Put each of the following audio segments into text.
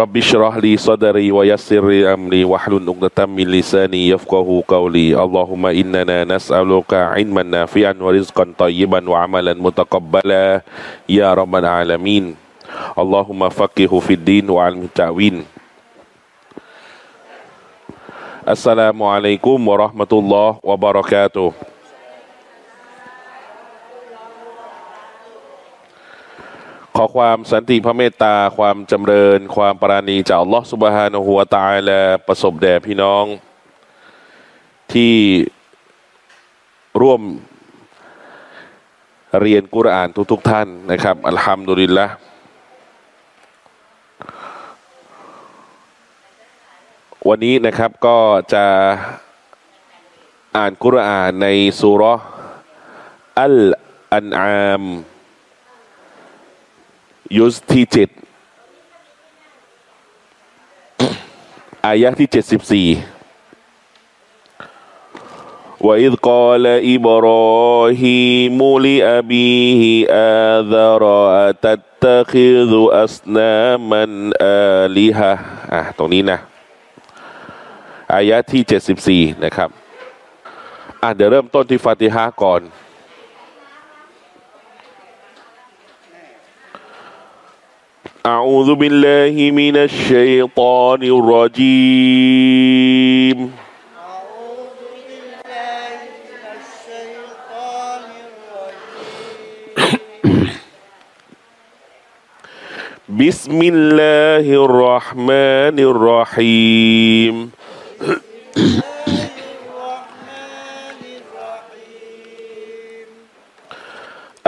رب اشرح لي صدري ويسر لي أمري واحلل عقدة من لساني يفقه قولي. اللهم إننا نسألك علما نافعا ورزقا طيبا وعملا متقبلا. يا رب العالمين. اللهم فقهه في الدين وعلم التأويل. السلام عليكم ورحمة الله وبركاته. ขอความสันติพระเมตตา ความจำเริญ ความปราณีจากอัลลอฮฺสุบฮานะฮูวตะอาลาประสบแด่พี่น้อง ที่ร่วมเรียนกุรอานทุกๆทท่านนะครับ อัลฮัมดุลิลละวันนี้นะครับก็จะอ่านกุรอานในสุรอัลอันอาม ยุสที่เจ็ดอายะที่เจ็ดสิบสี่ وإذ قال إبراهيم لأبيه آذر أتتخذ أصناما آلهة อ่ะตรงนี้นะ อายะที่เจ็ดสิบสี่นะครับ อ่ะเดี๋ยวเริ่มต้นที่ฟาติฮะก่อน أعوذ بالله من الشيطان الرجيم. أعوذ بالله من الشيطان الرجيم بسم الله الرحمن الرحيم.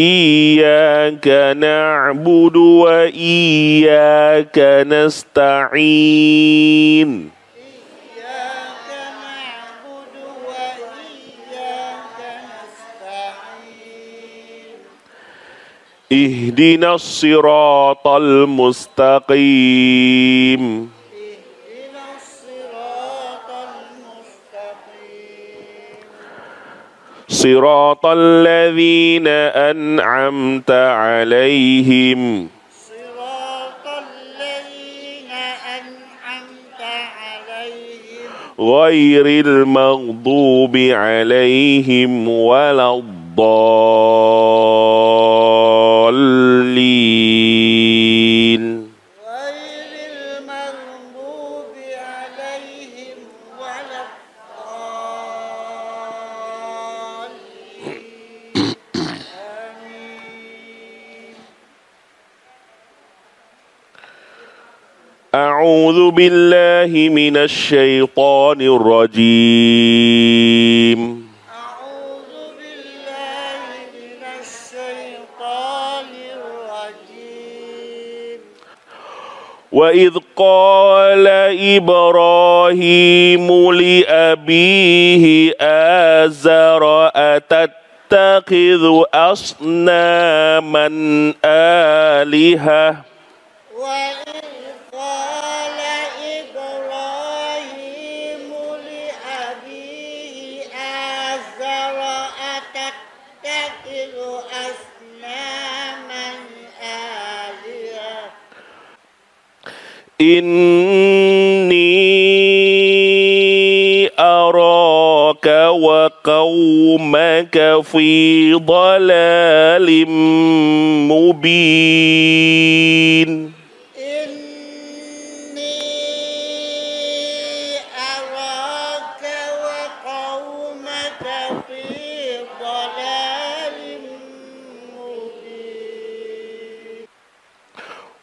إياك نعبد وإياك نستعين. إياك نعبد وإياك نستعين اهدنا الصراط المستقيم اهدنا الصراط المستقيم صراط الذين أنعمت عليهم. صراط الذين أنعمت عليهم. غير المغضوب عليهم ولا الضالين. أعوذ بالله من الشيطان الرجيم. أعوذ بالله من الشيطان الرجيم. وإذ قال إبراهيم لأبيه آزر أتتخذ أصناما آلهة؟ إني أراك وقومك في ضلال مبين.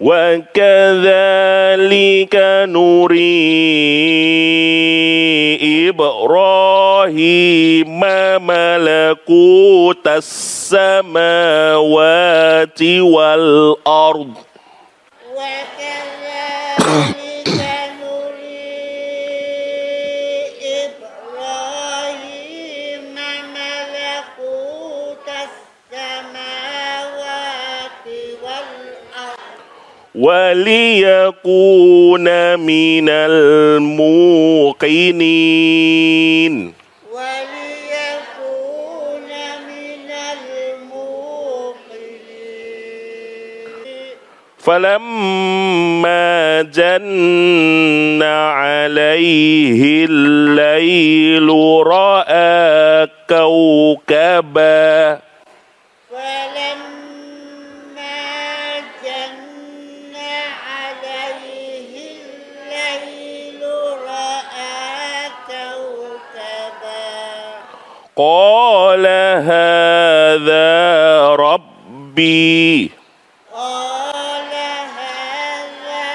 وكذلك نري إبراهيم ملكوت السماوات والأرض. وليكون من الموقنين. وليكون من الموقنين. فلما جن عليه الليل رأى كوكبا هذا ربي. قال هذا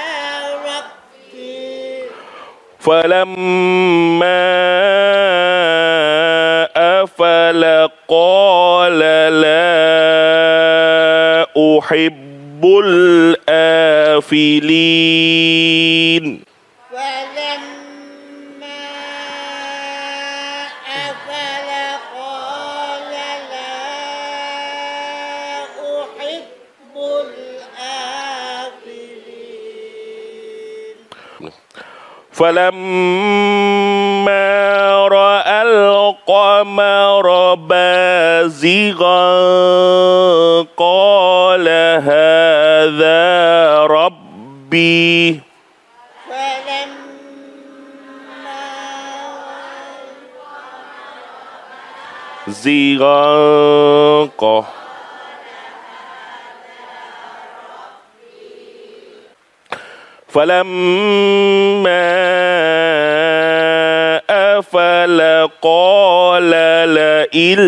ربي. فلما أفل قال لا أحب الآفلين. فلما رأى القمر بازغا قال هذا ربي. فلما فلما أفل قال لئن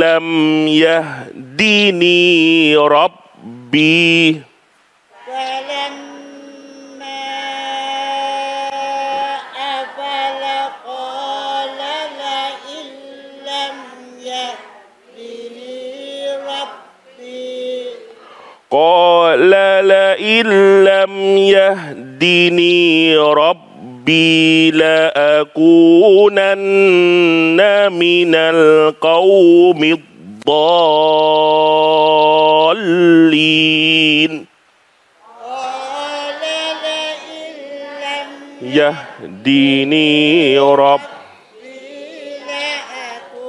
لم يهدني ربي. فلما قال لئن لم يهدني ربي لأكونن من القوم الضالين. قال لئن لم يهديني ربي يهدني لأكونن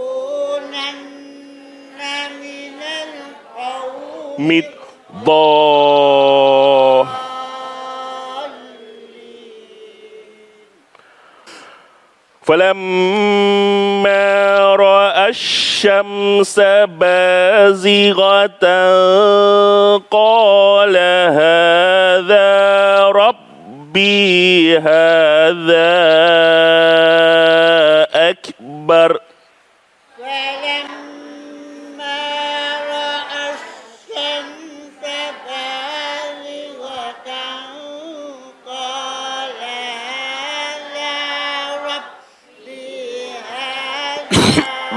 من القوم ضال فلما رأى الشمس بازغة قال هذا ربي هذا أكبر.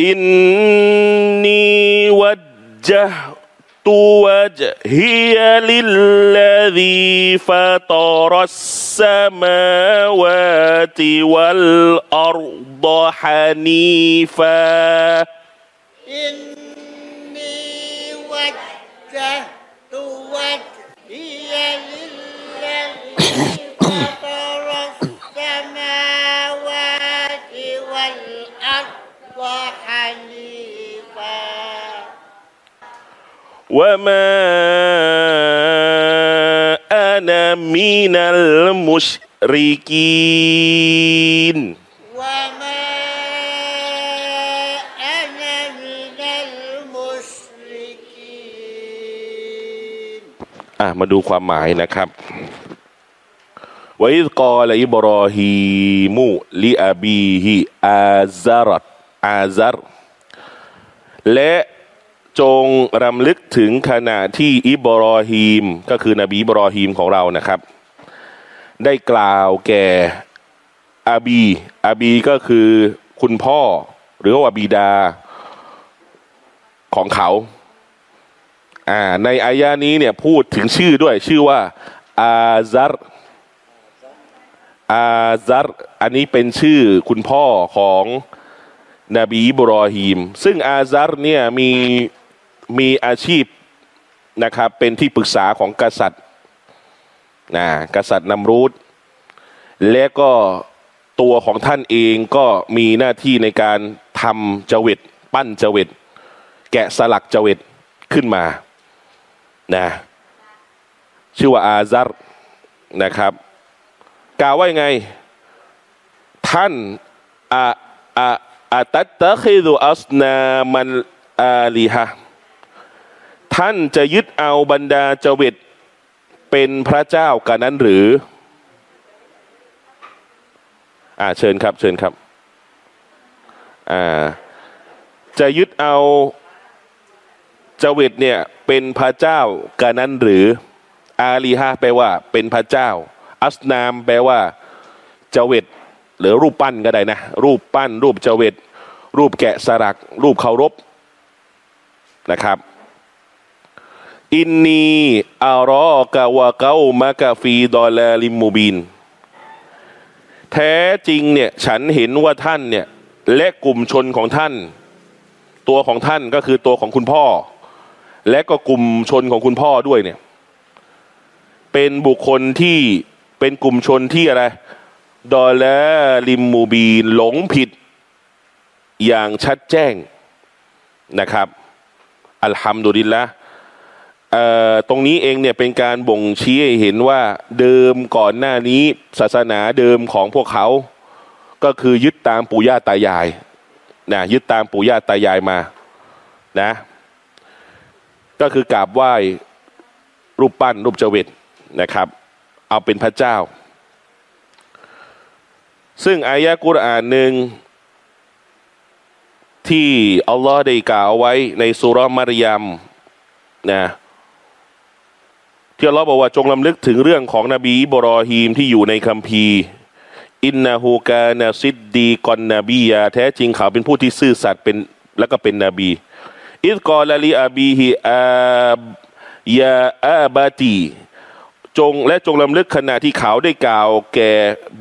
إني وجهت وجهي للذي فطر السماوات والأرض حنيفا. إني وجهت وجهي وما أنا من المشركين وما أنا من المشركين อ่ะมาดูความหมายนะครับวอิดกอลอิบรอฮีมุลิอาบีฮิอาซารัตอาซารและ จงรำลึกถึงขณะที่อิบรอฮีม ก็คือนบีอิบรอฮีมของเรานะครับ ได้กล่าวแก่อาบีอาบีก็คือคุณพ่อ หรือว่าบิดาของเขาอ่าในอายะนี้เนี่ยพูดถึงชื่อด้วยชื่อว่า อาซารอาซารอันนี้เป็นชื่อคุณพ่อของนบีบรอฮีม ซึ่งอาซารเนี่ยมี มีอาชีพนะครับเป็นที่ปรึกษาของกษัตริย์นะกษัตริย์นำรูดและก็ตัวของท่านเองก็มีหน้าที่ในการทำเจวิตปั้นเจวิตแกะสลักเจวิตขึ้นมานะชื่อว่าอาซารนะครับกล่าวว่ายังไง ท่านอาอาอาตัตตะคิดุอัสนามันอาลีฮะ ท่านจะยึดเอาบรรดาเจวิตเป็นพระเจ้ากันนั้นหรือ อ่าเชิญครับ เชิญครับ อ่า จะยึดเอาเจวิตเนี่ยเป็นพระเจ้ากันนั้นหรือ อาลีฮะแปลว่า เป็นพระเจ้า อัสนามแปลว่าเจวิตหรือรูปปั้นก็ได้นะ รูปปั้น รูปเจวิตรูปแกะสลัก รูปเคารพนะครับ อินนีอารอกะวะเกามะกะฟีดอลาลิมมูบิน แท้จริงเนี่ยฉันเห็นว่าท่านเนี่ยและกลุ่มชนของท่าน ตัวของท่านก็คือตัวของคุณพ่อ และก็กลุ่มชนของคุณพ่อด้วยเนี่ย เป็นบุคคลที่เป็นกลุ่มชนที่อะไร ดอลาลิมมูบีนหลงผิด อย่างชัดแจ้งนะครับ อัลฮัมดุลิลละ ตรงนี้เองเนี่ยเป็นการบ่งชี้ให้เห็นว่าเดิมก่อนหน้านี้ศาสนาเดิมของพวกเขา ก็คือยึดตามปู่ย่าตายายนะยึดตามปู่ย่าตายายมานะก็คือกราบไหว้รูปปั้นรูปเจวิตนะครับ เอาเป็นพระเจ้า ซึ่งอายะกุรอานหนึ่งที่อัลลอฮ์ได้กล่าวเอาไว้ในสุรมารยมนะ ที่อัลลอฮ์บอกว่าจงลำลึกถึงเรื่องของนบีอิบรอฮีมที่อยู่ในคัมภีร์อินนาฮูกานาซิดดีกอนนบียาแท้จริงเขาเป็นผู้ที่ซื่อสัตย์เป็นแล้วก็เป็นนบี อิดกอลลีอาบีฮิอายาอาบาตีจงและจงลำลึกขณะที่เขาได้กล่าวแก่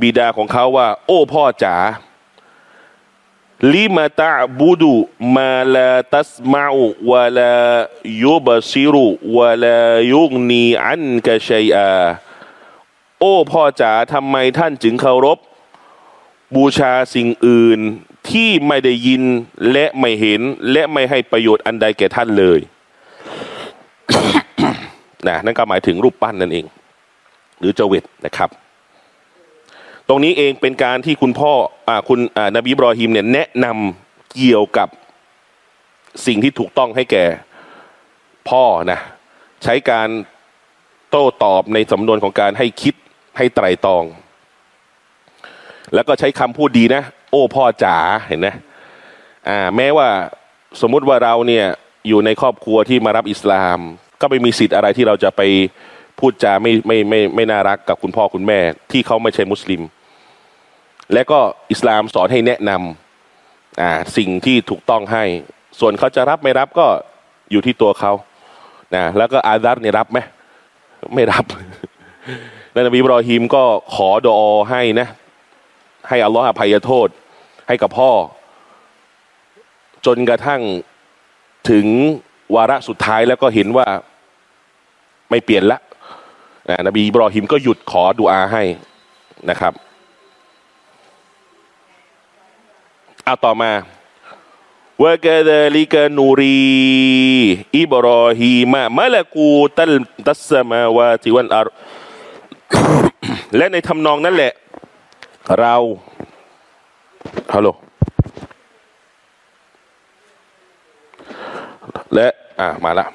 บิดาของเขาว่า โอ้พ่อจ๋า ลิมาตะบูดูมาลาตัสมาอุวะลายุบซิรุวะลายุกนีอันกะชัยอาโอ้พ่อจ๋าทำไมท่านจึงเคารพ บูชาสิ่งอื่นที่ไม่ได้ยินและไม่เห็น และไม่ให้ประโยชน์อันใดแก่ท่านเลยนะนั่นก็หมายถึงรูปปั้นนั่นเอง หรือเจวิตนะครับ ตรงนี้เองเป็นการที่คุณพ่ออคุณนบีบรอฮิมเนี่ยแนะนำเกี่ยวกับสิ่งที่ถูกต้องให้แก่พ่อนะใช้การโต้ตอบในสำนวนของการให้คิดให้ไตรตรอง แล้วก็ใช้คำพูดดีนะ โอ้พ่อจ๋าเห็นไหมอ่าแม้ว่าสมมุติว่าเราเนี่ยอยู่ในครอบครัวที่มารับอิสลาม ก็ไม่มีสิทธิ์อะไรที่เราจะไปพูดจาไม่ไม่ไม่ไม่น่ารักกับคุณพ่อคุณแม่ ที่เขาไม่ใช่มุสลิม และก็อิสลามสอนให้แนะนำสิ่งที่ถูกต้องให้ ส่วนเขาจะรับไม่รับก็อยู่ที่ตัวเขานะแล้วก็อาดัรเนี่ยรับไหมไม่รับแล้วนบีบรอฮิมก็ขอดอให้นะ ให้อัลลอฮ์อภัยโทษ ให้กับพ่อ จนกระทั่งถึงวาระสุดท้ายแล้วก็เห็นว่าไม่เปลี่ยนละนะนบีบรอฮิมก็หยุดขอดุอาให้นะครับ เอาต่อมาวกะดาลิกะนูรีอิบรอฮีมะมะละกูตัลตัสมาวาติวันอัรและในทำนองนั้นแหละ เราฮัลโหลและอ่ามาละ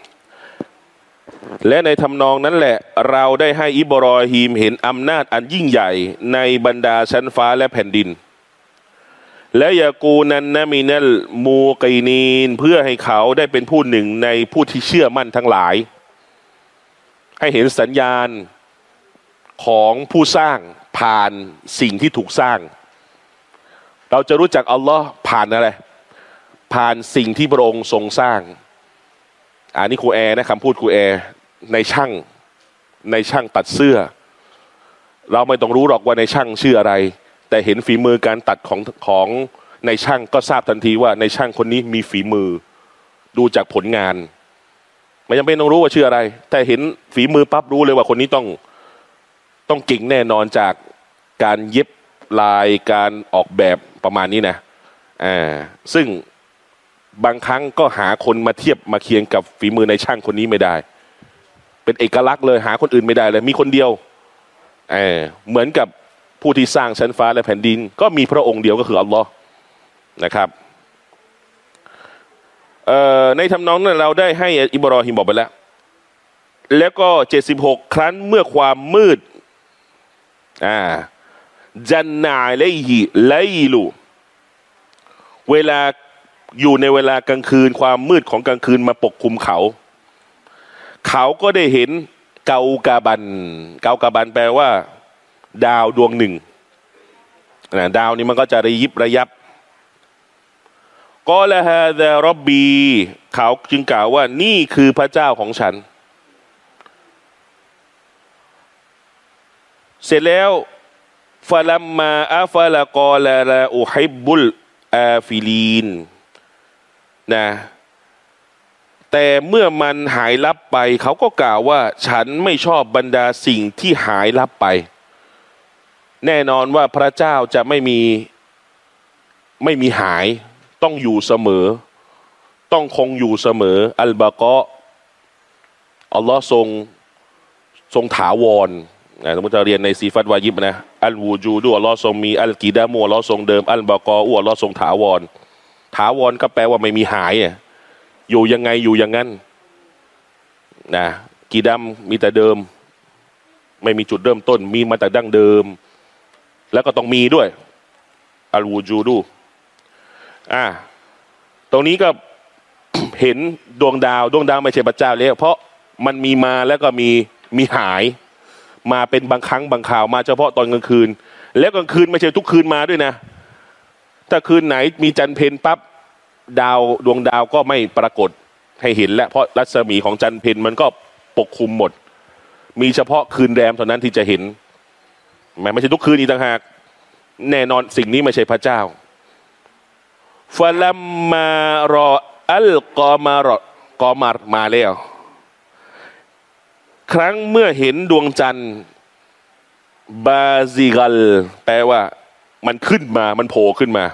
และในทำนองนั้นแหละ เราได้ให้อิบรอฮีมเห็นอำนาจอันยิ่งใหญ่ในบรรดาชั้นฟ้าและแผ่นดิน และยากูนันนะมินัลมูกีนีนเพื่อให้เขาได้เป็นผู้หนึ่งในผู้ที่เชื่อมั่นทั้งหลาย ให้เห็นสัญญาณของผู้สร้างผ่านสิ่งที่ถูกสร้าง เราจะรู้จักอัลลอฮ์ผ่านอะไร ผ่านสิ่งที่พระองค์ทรงสร้าง อันนี้ครูแอร์นะคำพูดครูแอร์ในช่างในช่างตัดเสื้อ เราไม่ต้องรู้หรอกว่าในช่างชื่ออะไร แต่เห็นฝีมือการตัดของของในช่างก็ทราบทันทีว่าในช่างคนนี้มีฝีมือ ดูจากผลงานไม่จำเป็นต้องรู้ว่าชื่ออะไร แต่เห็นฝีมือปั๊บรู้เลยว่าคนนี้ต้องต้องเก่งแน่นอนจากการเย็บลายการออกแบบประมาณนี้นะอ่าซึ่งบางครั้งก็หาคนมาเทียบมาเคียงกับฝีมือในช่างคนนี้ไม่ได้ เป็นเอกลักษณ์เลยหาคนอื่นไม่ได้เลย มีคนเดียวเออเหมือนกับ ผู้ที่สร้างชั้นฟ้าและแผ่นดิน ก็มีพระองค์เดียวก็คืออัลลอฮ์นะครับในทำนองนั้นเราได้ให้อิบรอฮิมบอกไปแล้ว แล้วก็เจ็ดสิบหกครั้นเมื่อความมืดอ่าจันนาเลฮิไลลูเวลาอยู่ในเวลากลางคืนความมืดของกลางคืนมาปกคลุมเขา เขาก็ได้เห็นเกากาบัน เกากาบันแปลว่า ดาวดวงหนึ่งนะดาวนี้มันก็จะระยิบระยับقال هذا ربي เขาจึงกล่าวว่านี่คือพระเจ้าของฉัน เสร็จแล้วفلما أفل قال لا أحب الآفلين นะแต่เมื่อมันหายลับไป เขาก็กล่าวว่าฉันไม่ชอบบรรดาสิ่งที่หายลับไป แน่นอนว่าพระเจ้าจะไม่มีไม่มีหายต้องอยู่เสมอ ต้องคงอยู่เสมอ อัลบากะอัลลอฮ์ทรงทรงถาวรนะสมมติจะเรียนในซีฟัตวายิบนะอัลวูจูดูอัลลอฮ์ทรงมีอัลกีดามูอัลลอฮ์ทรงเดิมอัลบากออัลลอฮ์ทรงถาวร ถาวรก็แปลว่าไม่มีหายอะอยู่ยังไงอยู่อย่างนั้นนะกีดัมมีแต่เดิม ไม่มีจุดเริ่มต้น มีมาแต่ดั้งเดิม แล้วก็ต้องมีด้วยอัลวูจูดูอ่าตรงนี้ก็เห็นดวงดาวดวงดาวไม่ใช่พระเจ้าแล้วเพราะมันมีมาแล้วก็มีมีหาย มาเป็นบางครั้งบางข่าวมาเฉพาะตอนกลางคืน แล้วกลางคืนไม่ใช่ทุกคืนมาด้วยนะ ถ้าคืนไหนมีจันเพนปั๊บดาวดวงดาวก็ไม่ปรากฏให้เห็นแล้วเพราะรัศมีของจันเพนมันก็ปกคลุมหมด มีเฉพาะคืนแรมเท่านั้นที่จะเห็น ไม่ใช่ทุกคืนอีกต่างหาก แน่นอนสิ่งนี้ไม่ใช่พระเจ้าฟลัมมารออัลกอมารอกอมารมาแล้ว ครั้งเมื่อเห็นดวงจันทร์บาซิกัลแปลว่า มันขึ้นมามันโผล่ขึ้นมา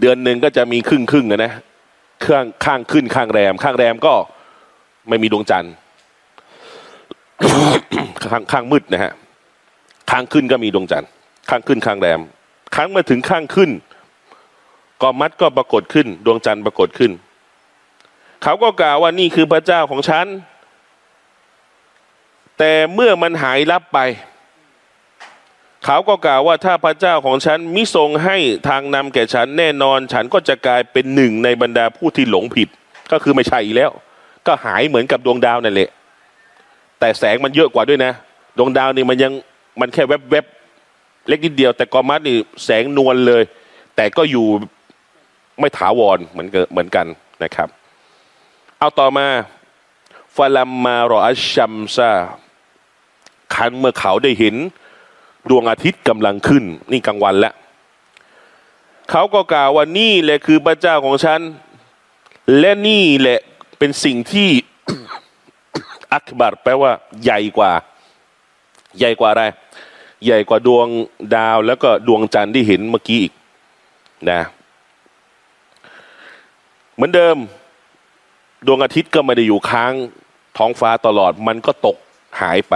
เดือนหนึ่งก็จะมีครึ่งครึ่งนะข้างข้างขึ้นข้างแรม ข้างแรมก็ไม่มีดวงจันทร์ข้างข้างมืดนะฮะ ข้างขึ้นก็มีดวงจันทร์ข้างขึ้นข้างแรมครั้งมาถึงข้างขึ้นกอมัดก็ปรากฏขึ้น ดวงจันทร์ปรากฏขึ้น เขาก็กล่าวว่านี่คือพระเจ้าของฉัน แต่เมื่อมันหายลับไป เขาก็กล่าวว่าถ้าพระเจ้าของฉันมิทรงให้ทางนำแก่ฉันแน่นอน ฉันก็จะกลายเป็นหนึ่งในบรรดาผู้ที่หลงผิด ก็คือไม่ใช่อีกแล้ว ก็หายเหมือนกับดวงดาวนั่นแหละแต่แสงมันเยอะกว่าด้วยนะ ดวงดาวนี่มันยัง มันแค่แวบๆเล็กนิดเดียว แต่กอมัดนี่แสงนวลเลย แต่ก็อยู่ไม่ถาวรเหมือนเหมือนกันนะครับ เอาต่อมาฟาลัมมารออัชชัมซาคันเมื่อเขาได้เห็น ดวงอาทิตย์กำลังขึ้น นี่กลางวันแล้วเขาก็กล่าวว่านี่แหละคือพระเจ้าของฉัน และนี่แหละเป็นสิ่งที่อักบัรแปลว่า ใหญ่กว่า ใหญ่กว่าอะไร ใหญ่กว่าดวงดาวแล้วก็ดวงจันทร์ที่เห็นเมื่อกี้อีกนะเหมือนเดิมดวงอาทิตย์ก็ไม่ได้อยู่ค้างท้องฟ้าตลอดมันก็ตกหายไป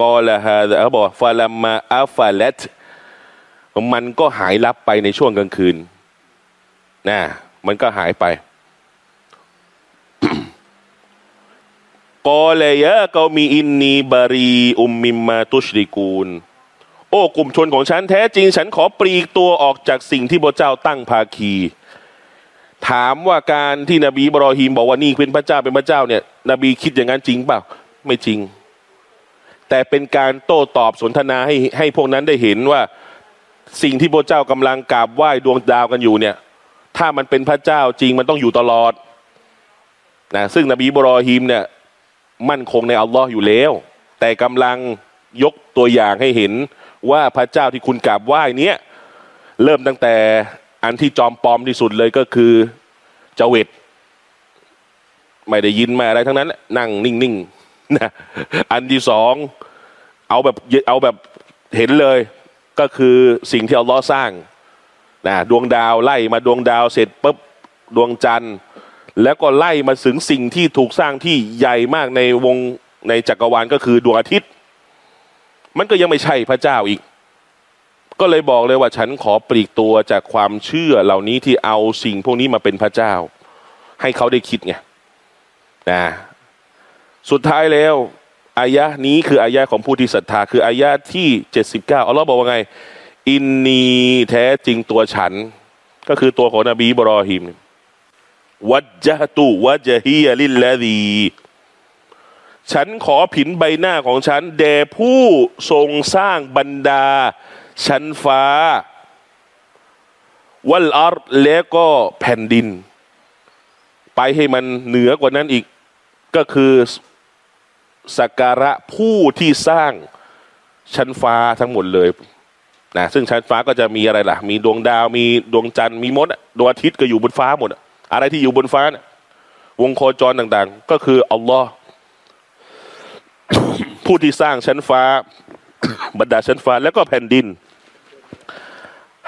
قال هذا เขาบอก فلما أفلت มันก็หายลับไปในช่วงกลางคืนนะมันก็หายไปقال يا قوم إني بريء مما تشركون โอ้กลุ่มชนของฉันแท้จริง ฉันขอปลีกตัวออกจากสิ่งที่พวกเจ้าตั้งภาคี ถามว่าการที่นบีบรอฮีมบอกว่านี่เป็นพระเจ้าเป็นพระเจ้าเนี่ย นบีคิดอย่างนั้นจริงเปล่าไม่จริง แต่เป็นการโต้ตอบสนทนาให้ให้พวกนั้นได้เห็นว่าสิ่งที่พระเจ้ากำลังกราบไหว้ดวงดาวกันอยู่เนี่ย ถ้ามันเป็นพระเจ้าจริงมันต้องอยู่ตลอดนะซึ่งนบีบรอฮีมเนี่ย มั่นคงในอัลลอฮ์อยู่แล้ว แต่กำลังยกตัวอย่างให้เห็น ว่าพระเจ้าที่คุณกราบไหว้เนี้ยเริ่มตั้งแต่อันที่จอมปลอมที่สุดเลยก็คือเจเวตไม่ได้ยินมาอะไรทั้งนั้น นั่งนิ่งๆนะอันที่สองเอาแบบเอาแบบเห็นเลยก็คือสิ่งที่อัลลอสร้างนะดวงดาวไล่มาดวงดาวเสร็จปุ๊บดวงจันทร์ แล้วก็ไล่มาถึงสิ่งที่ถูกสร้างที่ใหญ่มากในวงในจักรวาลก็คือดวงอาทิตย์ มันก็ยังไม่ใช่พระเจ้าอีก ก็เลยบอกเลยว่าฉันขอปลีกตัวจากความเชื่อเหล่านี้ที่เอาสิ่งพวกนี้มาเป็นพระเจ้า ให้เขาได้คิดไงนะสุดท้ายแล้วอายะนี้คืออายะของผู้ที่ศรัทธา คืออายะที่เจ็ดสิบเก้าอัลลอฮ์บอกว่าไง อินนีแท้จริงตัวฉัน ก็คือตัวของนบีบรอฮิมวัจจตุวัจฮียลิลลาดี ฉันขอผินใบหน้าของฉัน แด่ผู้ทรงสร้างบรรดา ชั้นฟ้า วัลอาร์และก็แผ่นดิน ไปให้มันเหนือกว่านั้นอีก ก็คือสักการะผู้ที่สร้างชั้นฟ้าทั้งหมดเลยนะซึ่งชั้นฟ้าก็จะมีอะไรล่ะ มีดวงดาวมีดวงจันทร์มีมดดวงอาทิตย์ก็อยู่บนฟ้าหมด อะอะไรที่อยู่บนฟ้านะวงโคจรต่าง ๆ ก็คืออัลลอฮ์ ผู้ที่สร้างชั้นฟ้า บรรดาชั้นฟ้า แล้วก็แผ่นดิน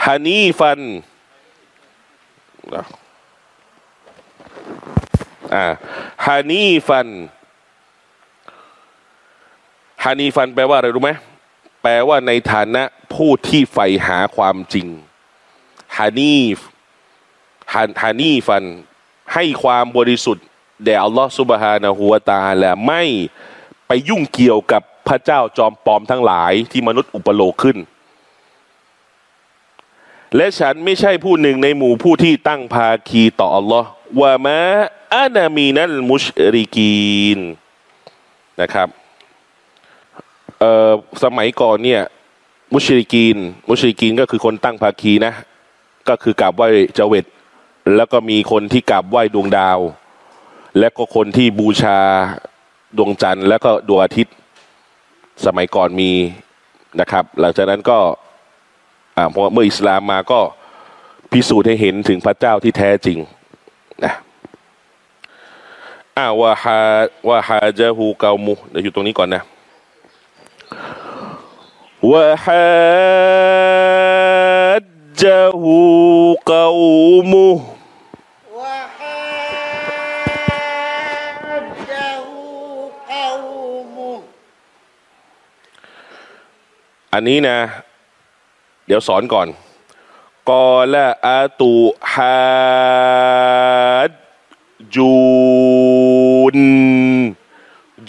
ฮานีฟันอ่าฮานีฟันฮานีฟันแปลว่าอะไรรู้ไหมแปลว่าในฐานะผู้ที่ใฝ่หาความจริงฮานีฮาฮานีฟัน ให้ความบริสุทธิ์แด่อัลลอฮ์ซุบฮานะฮูวาตาและไม่ ไปยุ่งเกี่ยวกับพระเจ้าจอมปลอมทั้งหลายที่มนุษย์อุปโลกขึ้น และฉันไม่ใช่ผู้หนึ่งในหมู่ผู้ที่ตั้งภาคีต่ออัลลอฮ์ว่ามะอานามีนัลมุชริกีนนะครับเอ่อสมัยก่อนเนี่ยมุชริกีน มุชริกีนก็คือคนตั้งภาคีนะ ก็คือกราบไหว้เจเวตแล้วก็มีคนที่กราบไหว้ดวงดาว และก็คนที่บูชา ดวงจันทร์แล้วก็ดวงอาทิตย์สมัยก่อนมีนะครับ หลังจากนั้นก็พอเมื่ออิสลามมาก็พิสูจน์ให้เห็นถึงพระเจ้าที่แท้จริงนะอ่าวะฮาวะฮาจาฮูเกามุเดี๋ยวอยู่ตรงนี้ก่อนนะวะฮาจาฮูเกามุ อันนี้นะ เดี๋ยวสอนก่อนกอละอาตุฮาจูน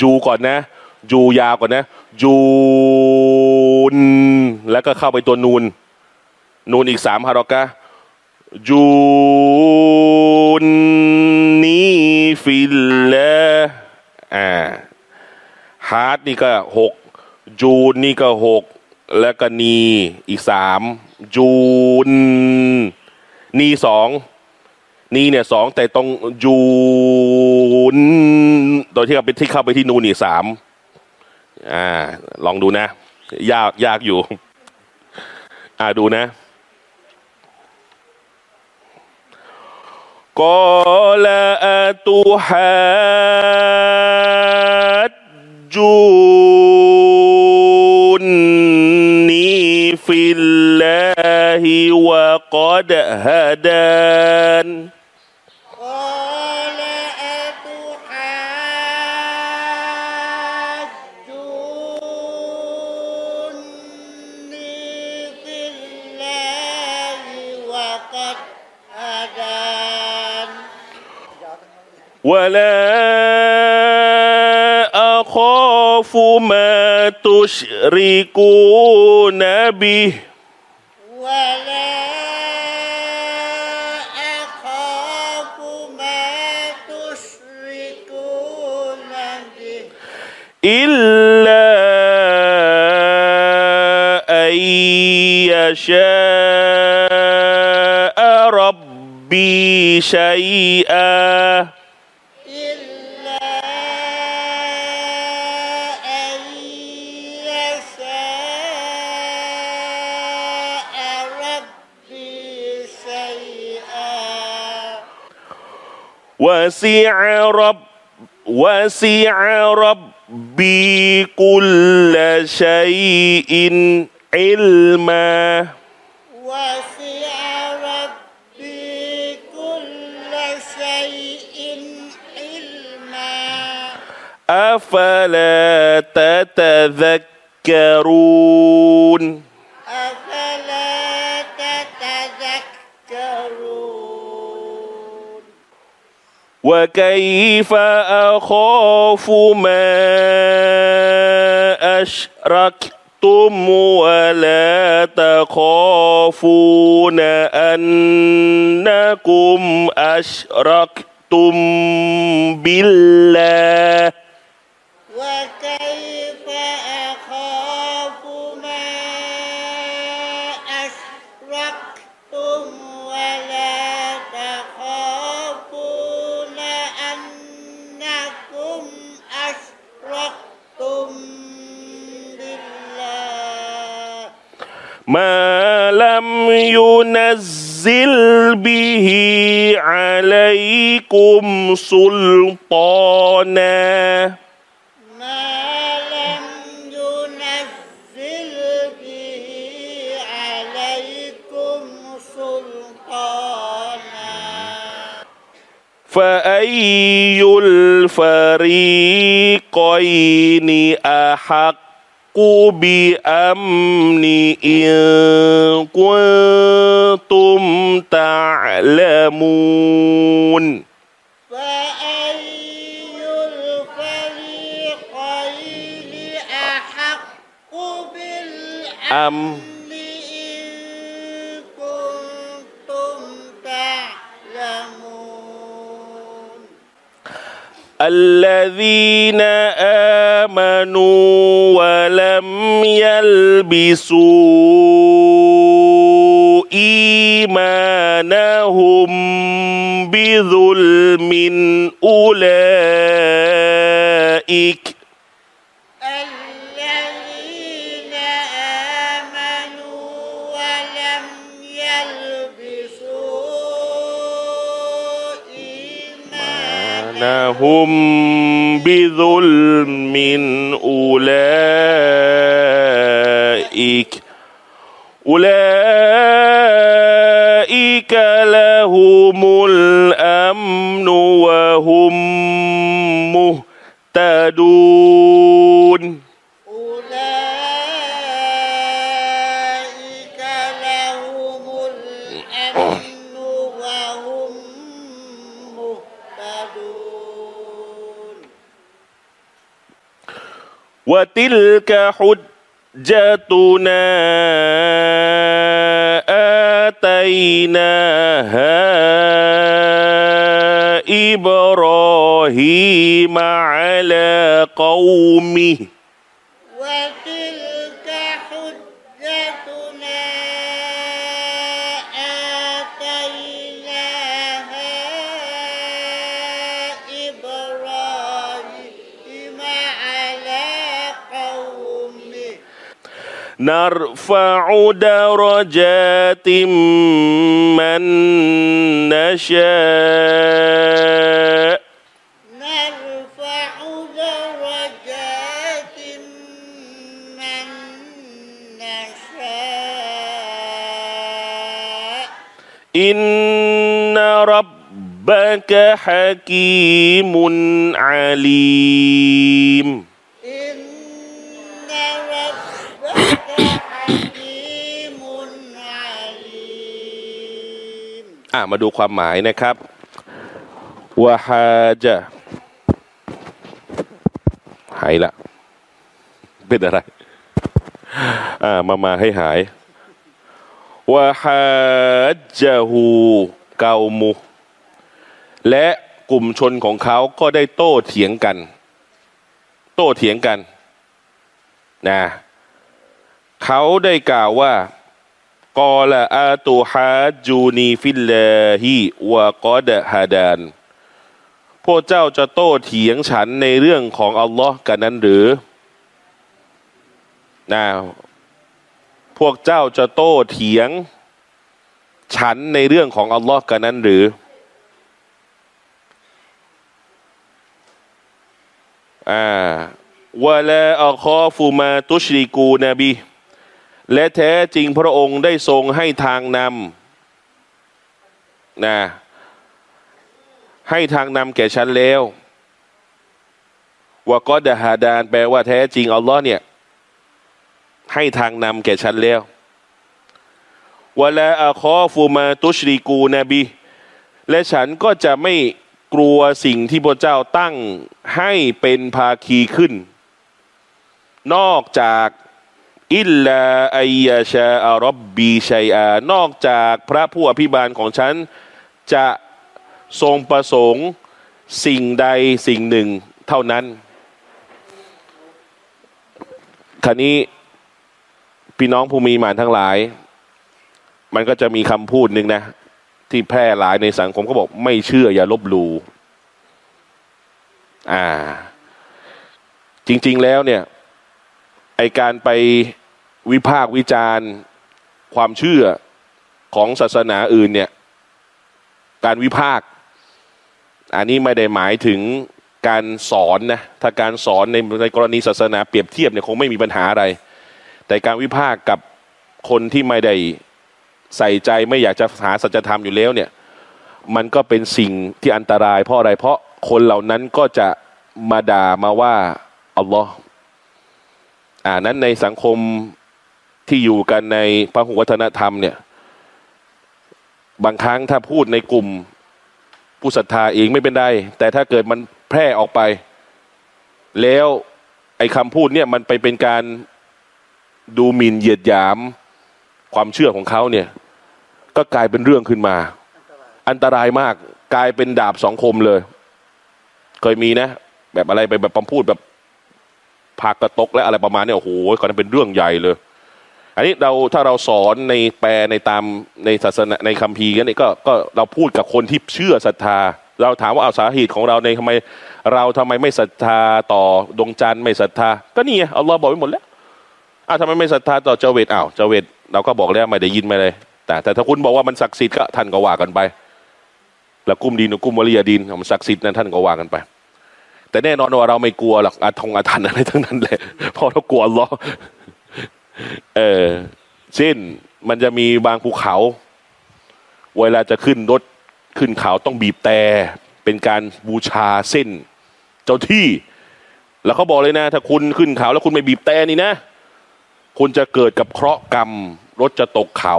จูก่อนนะ จูยาวก่อนนะ จูน แล้วก็เข้าไปตัวนูน นูนอีกสามฮารอกะจูนนีฟิลเลอ่าฮาร์ดนี่ก็หกจูนนี่ก็หก แล้วก็นีอีกสามจูน นีสองนีเนี่ยสองแต่ตรงจูนโดยที่เขาไปที่เข้าไปที่นูนอีกสามอ่า ลองดูนะ ยากยากอยู่ อ่าดูนะกอ في الله وقد هدان. قال أتحاجوني في الله وقد هدان. ولا أخاف ما تشركون به. ولا أخاف ما تشركون به. إلا أن يشاء ربي شيئا. وسع رب وسع ربي كل شيء علما. وسع ربي كل شيء علما. أفلا تتذكرون؟ وكيف أخاف ما أشركتم ولا تخافون أنكم أشركتم بالله ما لم ينزل به عليكم سلطانا. ما لم ينزل به عليكم سلطانا. فأي الفريقين أحق بأمن إن كنتم تعلمون فأي الفريقين أحق بالأمن إن كنتم تعلمون الذين آمنوا ولم يلبسوا إيمانهم بظلم أولئك إيمانهم بظلم أولئك. أولئك لهم الأمن وهم مهتدون. وتلك حجتنا آتيناها إبراهيم على قومه. وتلك نرفع درجات من نشاء. نرفع درجات من نشاء. إن ربك حكيم عليم. อะมาดูความหมายนะครับวะฮาจะหายละเป็นอะไร อ่ามามาให้หายวะฮาจะฮูเกามุและกลุ่มชนของเขาก็ได้โต้เถียงกัน โต้เถียงกันนะเขาได้กล่าวว่า قال أتحاجوني في الله وقد هدان พวกเจ้าจะโต้เถียงฉันในเรื่องของอัลลอฮ์กันนั้นหรือนะพวกเจ้าจะโต้เถียง ฉันในเรื่องของอัลลอฮ์กันนั้นหรือ อ่าวะลาอัคอฟูมาตุชริกูนบี และแท้จริงพระองค์ได้ทรงให้ทางนำนะให้ทางนำแก่ฉันแล้ววะก็ดะฮาดานแปลว่าแท้จริงอัลลอฮ์เนี่ย ให้ทางนำแก่ฉันแล้ววะลาอาคอฟูมาตุชริกูนบี และฉันก็จะไม่กลัวสิ่งที่พระเจ้าตั้งให้เป็นภาคีขึ้น นอกจาก อิลลาอัยยาชาอารบบีชัยอานอกจากพระผู้อภิบาลของฉัน จะทรงประสงค์สิ่งใดสิ่งหนึ่งเท่านั้นคราวนี้พี่น้องผู้มีหมานทั้งหลาย มันก็จะมีคำพูดหนึ่งนะ ที่แพร่หลายในสังคมเขาบอกไม่เชื่ออย่าลบหลู่อ่า จริง ๆแล้วเนี่ย ไอการไป วิพากษ์วิจารณ์ความเชื่อของศาสนาอื่นเนี่ยการวิพากษ์อันนี้ไม่ได้หมายถึงการสอนนะถ้าการสอนในในกรณีศาสนาเปรียบเทียบเนี่ยคงไม่มีปัญหาอะไร แต่การวิพากษ์กับคนที่ไม่ได้ใส่ใจไม่อยากจะหาสัจธรรมอยู่แล้วเนี่ยมันก็เป็นสิ่งที่อันตรายเพราะอะไร เพราะคนเหล่านั้นก็จะมาด่ามาว่าอัลลอฮ์อ่านั้นในสังคม ที่อยู่กันในพระหุวัฒนธรรมเนี่ย บางครั้งถ้าพูดในกลุ่มผู้ศรัทธาเองไม่เป็นไรแต่ถ้าเกิดมันแพร่ออกไป แล้วไอ้คำพูดเนี่ยมันไปเป็นการดูหมิ่นเหยียดหยาม ความเชื่อของเขาเนี่ย ก็กลายเป็นเรื่องขึ้นมา อันตรายมากกลายเป็นดาบสองคมเลย เคยมีนะ แบบอะไรไปแบบคำพูดแบบพากกระตกและอะไรประมาณเนี้ยโอ้โหก็นั้นเป็นเรื่องใหญ่เลย อันนี้เราถ้าเราสอนในแปลในตามในศาสนาในคัมภีร์นี่ก็ก็เราพูดกับคนที่เชื่อศรัทธา เราถามว่าเอาสาเหตุของเราในทำไมเราทำไมไม่ศรัทธาต่อดวงจันทร์ไม่ศรัทธา ก็นี่ไงอัลลอฮ์บอกไว้หมดแล้วอ้าวทำไมไม่ศรัทธาต่อเจเวตอ้าวเจเวตเราก็บอกแล้วไม่ได้ยินไม่เลยแต่แต่ถ้าคุณบอกว่ามันศักดิ์สิทธิ์ก็ท่านก็ว่ากันไปแล้วกุ้มดีนกุ้มวลียดินมันศักดิ์สิทธิ์นั้นท่านก็ว่ากันไป แต่แน่นอนว่าเราไม่กลัวหรอกอาทงอาทันอะไรทั้งนั้นเลยเพราะเรากลัวอัลลอฮ์ เออเช่นมันจะมีบางภูเขา เวลาจะขึ้นรถขึ้นเขาต้องบีบแต่เป็นการบูชาเส้น เจ้าที่ แล้วเขาบอกเลยนะ ถ้าคุณขึ้นเขาแล้วคุณไม่บีบแต่นี่นะ คุณจะเกิดกับเคราะห์กรรม รถจะตกเขา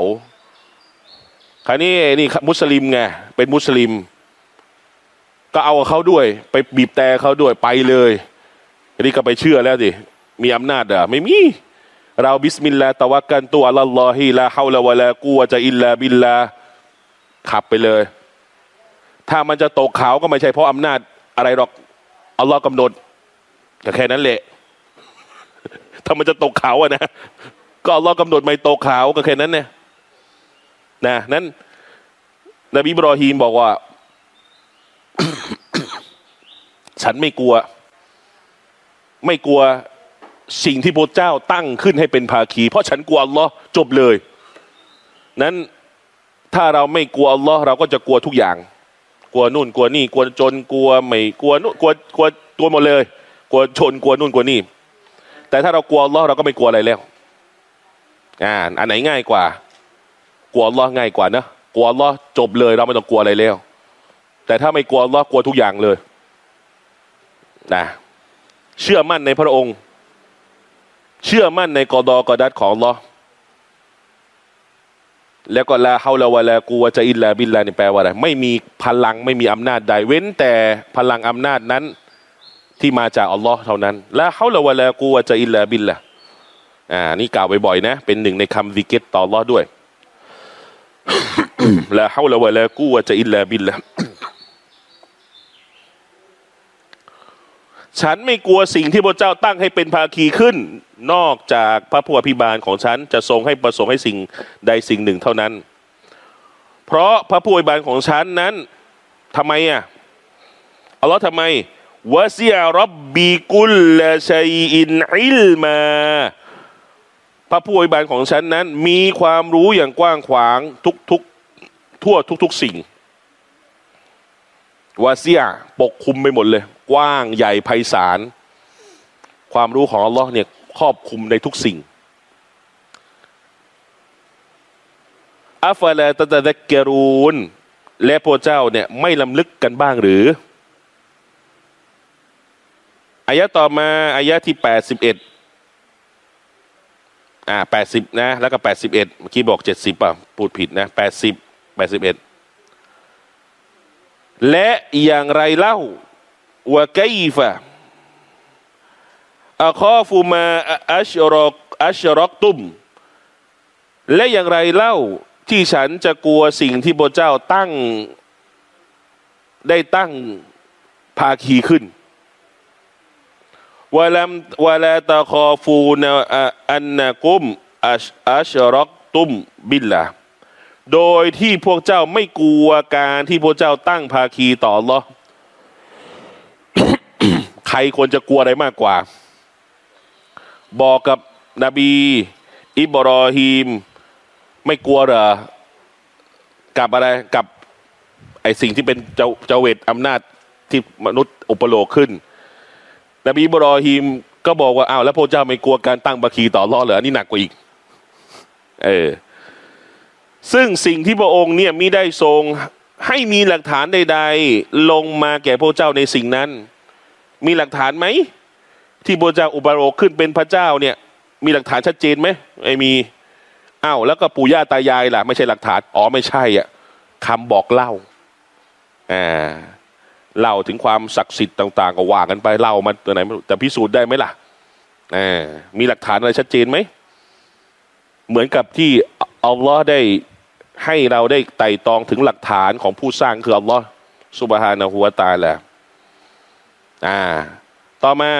คราวนี้นี่มุสลิมไงเป็นมุสลิม ก็เอาเขาด้วย ไปบีบแต่เขาด้วยไปเลยอันนี้ก็ไปเชื่อแล้วสิมีอำนาจเหรอไม่มี เรา بسم الله توكلت على الله لا حول ولا قوة إلا بالله ขับไปเลย ถ้ามันจะตกเขาก็ไม่ใช่เพราะอำนาจอะไรหรอกอัลลอฮ์กำหนดก็แค่นั้นแหละ ถ้ามันจะตกเขาอะนะ ก็อัลลอฮ์กำหนดไม่ตกเขาก็แค่นั้นเนี่ยนะนั้น นบีอิบรอฮีมบอกว่า ฉันไม่กลัว ไม่กลัว สิ่งที่พระเจ้าตั้งขึ้นให้เป็นภาคี เพราะฉันกลัวอัลลอฮ์จบเลย นั้นถ้าเราไม่กลัวอัลลอฮ์เราก็จะกลัวทุกอย่าง กลัวนู่นกลัวนี่ กลัวจนกลัวไม่กลัวนู่นกลัวกลัวกลัวหมดเลย กลัวชนกลัวนู่นกลัวนี่ แต่ถ้าเรากลัวอัลลอฮ์เราก็ไม่กลัวอะไรแล้วอ่าอันไหนง่ายกว่า กลัวอัลลอฮ์ง่ายกว่านะกลัวอัลลอฮ์จบเลย เราไม่ต้องกลัวอะไรแล้ว แต่ถ้าไม่กลัวอัลลอฮ์กลัวทุกอย่างเลยนะเชื่อมั่นในพระองค์ เชื่อมั่นในกอดอกอดัดของลอแล้วก็ลาเฮาลาวะลากูวะจะอิลลาบิลลานี่แปลว่าอะไรไม่มีพลังไม่มีอำนาจใดเว้นแต่พลังอำนาจนั้นที่มาจากอัลลอฮ์เท่านั้นلا حول ولا قوة إلا بالله อ่านี่กล่าวบ่อยๆนะ เป็นหนึ่งในคำซิกิรต่ออัลลอฮ์ด้วยลาเฮาลาวะลากูวะจะอิลลาบิลลา ฉันไม่กลัวสิ่งที่พระเจ้าตั้งให้เป็นภาคีขึ้น นอกจากพระผู้อภิบาลของฉันจะทรงให้ประสงค์ให้สิ่งใดสิ่งหนึ่งเท่านั้น เพราะพระผู้อภิบาลของฉันนั้นทำไมอะอัลลอฮ์ทำไมวะซียรับบีกุลละชัยอินอิลมาพระผู้อภิบาลของฉันนั้นมีความรู้อย่างกว้างขวางทุกๆทั่วทุก ๆ สิ่ง วาเซียปกคลุมไปหมดเลย กว้างใหญ่ไพศาล ความรู้ของอัลลอฮ์เนี่ยครอบคลุมในทุกสิ่งอัฟลาตะตะเดกเกรูนและพระเจ้าเนี่ยไม่ลำลึกกันบ้างหรืออายะต่อมาอายะที่แปดสิบเอ็ดอ่าแปดสิบนะ แล้วก็แปดสิบเอ็ดเมื่อกี้บอกเจ็ดสิบป่ะพูดผิดนะแปดสิบแปดสิบเอ็ด และอย่างไรเล่าวะไกฟะอัคอฟูมาอัชรอกอัชรอกตุม และอย่างไรเล่าที่ฉันจะกลัวสิ่งที่พระเจ้าตั้งได้ตั้งภาคีขึ้นวะลัมวะลาตะคอฟูนอันนะกุมอัชอัชรอกตุมบิลลา โดยที่พวกเจ้าไม่กลัวการที่พวกเจ้าตั้งภาคีต่อหรอใครควรจะกลัวอะไรมากกว่า บอกกับนบี อิบรอฮีม ไม่กลัวเหรอกับอะไรกับ ไอสิ่งที่เป็นเจ้าเจ้าเวทอำนาจที่มนุษย์อุปโลกขึ้น นบีอิบรอฮีมก็บอกว่าอ้าวแล้วพระเจ้าไม่กลัวการตั้งภาคีต่อรอเหรอนนี้หนักกว่าอีก เออ ซึ่งสิ่งที่พระองค์เนี่ยมิได้ทรงให้มีหลักฐานใด ๆ ลงมาแก่พระเจ้าในสิ่งนั้น มีหลักฐานไหม ที่พระเจ้าอุปโลกขึ้นเป็นพระเจ้าเนี่ยมีหลักฐานชัดเจนไหมไม่มีอ้าวแล้วก็ปู่ย่าตายายล่ะ ไม่ใช่หลักฐานอ๋อไม่ใช่อะคำบอกเล่าอ่าเล่าถึงความศักดิ์สิทธิ์ต่าง ๆ ก็ว่ากันไปเล่ามันตัวไหนไม่รู้แต่พิสูจน์ได้ไหมล่ะอ่ามีหลักฐานอะไรชัดเจนไหมเหมือนกับที่อัลลอฮ์ได้ ให้เราได้ไต่ตองถึงหลักฐานของผู้สร้างคืออัลลอฮ์สุบฮานะฮูวาตาแหละอ่า ต่อมา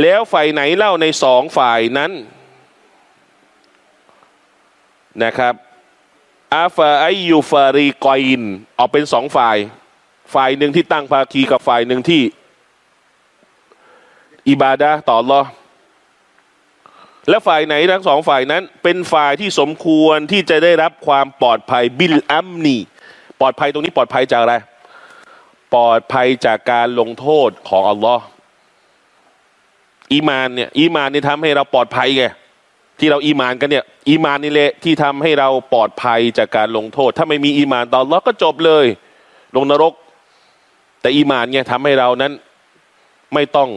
แล้วฝ่ายไหนเล่าในสองฝ่ายนั้นนะครับอาฟาไอยูฟารีกอินออกเป็นสองฝ่าย ฝ่ายหนึ่งที่ตั้งภาคีกับฝ่ายหนึ่งที่ อิบาดะต่อรอ และฝ่ายไหนทั้งสองฝ่ายนั้น เป็นฝ่ายที่สมควรที่จะได้รับความปลอดภัยบิลอัมนีปลอดภัยตรงนี้ปลอดภัยจากอะไร ปลอดภัยจากการลงโทษของอัลลอฮ์อีมานเนี่ยอีมานนี่ทำให้เราปลอดภัยไงที่เราอีมานกันเนี่ยอีมานนี่แหละที่ทำให้เราปลอดภัยจากการลงโทษ ถ้าไม่มีอีมานต่อเราก็จบเลย ลงนรก แต่อีมานเนี่ยทำให้เรานั้นไม่ต้อง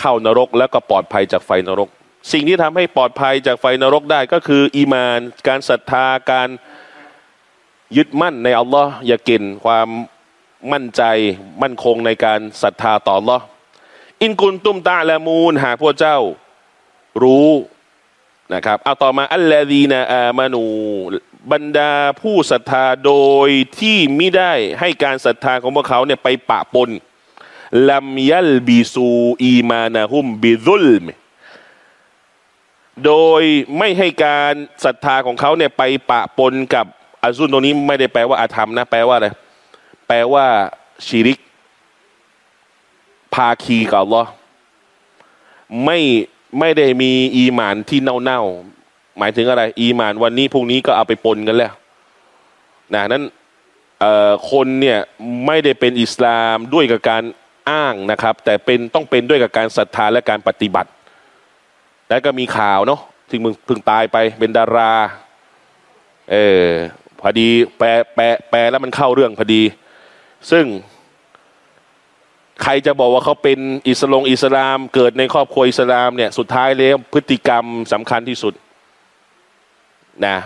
เข้านรกแล้วก็ปลอดภัยจากไฟนรก สิ่งที่ทำให้ปลอดภัยจากไฟนรกได้ก็คือ อีมาน การศรัทธาการยึดมั่นในอัลลอฮ์อย่ากินความมั่นใจมั่นคงในการศรัทธาต่ออัลลอฮ์อินกุนตุมตาละมูล หากพวกเจ้ารู้นะครับเอาต่อมาอัลลอฮีนาอามานูบรรดาผู้ศรัทธาโดยที่ไม่ได้ให้การศรัทธาของพวกเขาเนี่ยไปปะปนลัมยัลบิซูอีมานาฮุมบิซุลม โดยไม่ให้การศรัทธาของเขาเนี่ยไปปะปนกับอาซุนตรงนี้ไม่ได้แปลว่าอาธรรมนะ แปลว่าอะไรแปลว่าชิริก ภาคีกับอัลลอฮ์ไม่ไม่ได้มีอีหมานที่เน่าๆหมายถึงอะไร อีหมานวันนี้พรุ่งนี้ก็เอาไปปนกันแล้วนะนั้นคนเนี่ยไม่ได้เป็นอิสลามด้วยกับการอ้างนะครับ แต่เป็นต้องเป็นด้วยกับการศรัทธาและการปฏิบัติ แล้วก็มีข่าวเนาะที่มึงเพิ่งตายไปเป็นดารา เออพอดีแปลแปลแปลแล้วมันเข้าเรื่องพอดี ซึ่ง ใครจะบอกว่าเขาเป็นอิสลงอิสลาม เกิดในครอบครัวอิสลามเนี่ย สุดท้ายแล้วพฤติกรรมสำคัญที่สุด นะ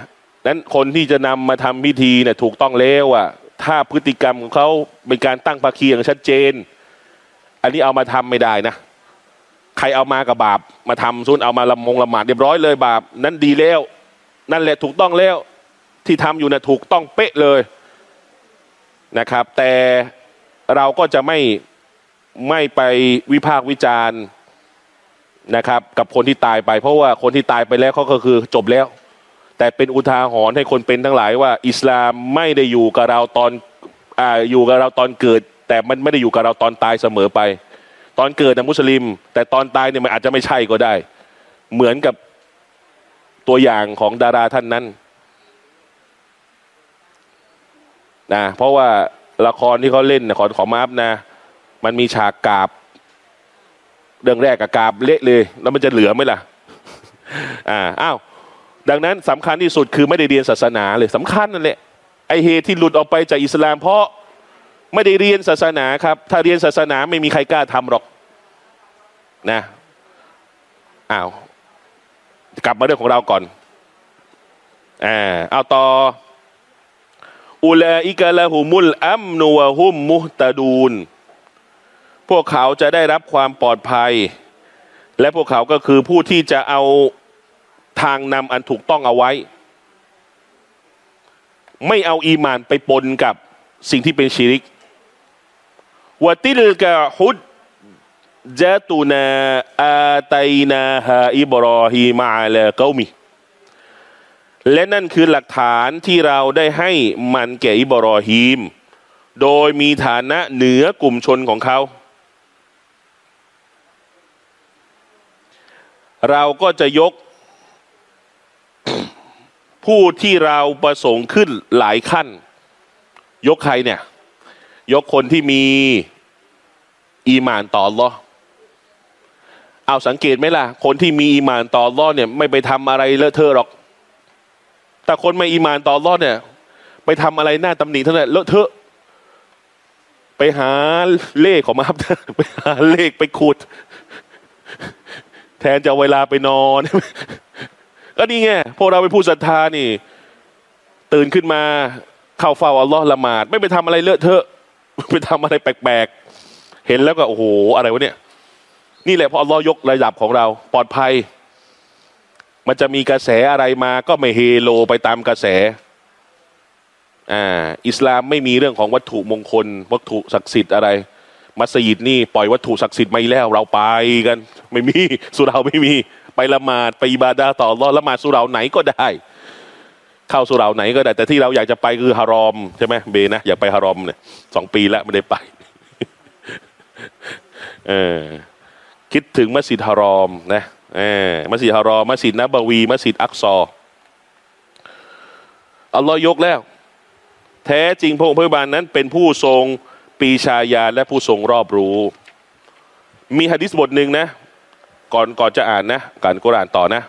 นั้นคนที่จะนำมาทำพิธีเนี่ยถูกต้องแล้วอะ ถ้าพฤติกรรมของเขาเป็นการตั้งภาคีอย่างชัดเจน อันนี้เอามาทำไม่ได้นะ ใครเอามากับบาป มาทำซุนเอามาละมงละหมาดเรียบร้อยเลยบาป นั้นดีแล้ว นั่นแหละถูกต้องแล้ว ที่ทำอยู่นะถูกต้องเป๊ะเลยนะครับ แต่เราก็จะไม่ไม่ไปวิพากษ์วิจารณ์นะครับ กับคนที่ตายไป เพราะว่าคนที่ตายไปแล้วเขาก็คือจบแล้ว แต่เป็นอุทาหรณ์ให้คนเป็นทั้งหลายว่า อิสลามไม่ได้อยู่กับเราตอนอ่าอยู่กับเราตอนเกิด แต่มันไม่ได้อยู่กับเราตอนตายเสมอไป ตอนเกิดนะมุสลิม แต่ตอนตายเนี่ยมันอาจจะไม่ใช่ก็ได้ เหมือนกับตัวอย่างของดาราท่านนั้นนะเพราะว่าละครที่เขาเล่นนะขอขอมาฟนะ มันมีฉากกาบ เรื่องแรกกับกาบเละเลย แล้วมันจะเหลือไหมล่ะอ่าอ้าวดังนั้นสำคัญที่สุดคือไม่ได้เรียนศาสนาเลยสำคัญนั่นแหละไอเหตุที่หลุดออกไปจากอิสลามเพราะ ไม่ได้เรียนศาสนาครับ ถ้าเรียนศาสนาไม่มีใครกล้าทำหรอกนะอ้าวกลับมาเรื่องของเราก่อนอ่าเอาต่ออุลาอิกะละหุมุลอัมนุวะฮุมมุตะดูนพวกเขาจะได้รับความปลอดภัย และพวกเขาก็คือผู้ที่จะเอาทางนำอันถูกต้องเอาไว้ ไม่เอาอีมานไปปนกับสิ่งที่เป็นชิริก วะติลกะฮุดจาตุนาอาตัยนาฮาอิบรอฮีมาอัลเกามิและนั่นคือหลักฐานที่เราได้ให้มันแก่อิบรอฮีม โดยมีฐานะเหนือกลุ่มชนของเขา เราก็จะยก ผู้ที่เราประสงค์ขึ้นหลายขั้น ยกใครเนี่ย ยกคนที่มีอีหมานต่ออัลลอเอาสังเกตไหมล่ะ คนที่มีอีหมานต่ออัลลอฮ์เนี่ย ไม่ไปทำอะไรเลอะเทอะหรอก แต่คนไม่อีหมานต่ออัลลอฮ์เนี่ย ไปทำอะไรหน้าตำหนิเท่านั้นเลอะเทอะ ไปหาเลขของมาครับไปหาเลขไปขุด แทนจะเวลาไปนอน ก็นี่ไงพวกเราเป็นผู้ศรัทธานี่ ตื่นขึ้นมาเข้าเฝ้าอัลลอฮ์ละหมาด ไม่ไปทำอะไรเลอะเทอะ ไปทำอะไรแปลกๆ เห็นแล้วก็โอ้โหอะไรวะเนี่ย นี่แหละพออัลลอฮ์ยกระดับของเรา ปลอดภัย มันจะมีกระแสอะไรมาก็ไม่เฮโลไปตามกระแสอ่าอิสลามไม่มีเรื่องของวัตถุมงคล วัตถุศักดิ์สิทธิ์อะไรมัสยิดนี่ปล่อยวัตถุศักดิ์สิทธิ์ไม่แล้ว เราไปกัน ไม่มีสุราไม่มี ไปละหมาดไปอิบาดาต่ออัลลอฮ์ละหมาดสุราไหนก็ได้ เข้าสุเราไหนก็ได้ แต่ที่เราอยากจะไปคือฮารอมใช่ไหมเบนะอยากไปฮารอมเนี่ยสองปีแล้วไม่ได้ไปเออคิดถึงมัสยิดฮารอมนะเออมัสยิดฮารอมมัสยิดนบวีมัสยิดอักซออัลลอฮ์ยกแล้ว แท้จริงพระองค์พระบาลนั้น เป็นผู้ทรงปีชาญาและผู้ทรงรอบรู้ มีฮะดิษบทหนึ่งนะ ก่อนก่อนจะอ่านนะก่อนกุรานต่อนะ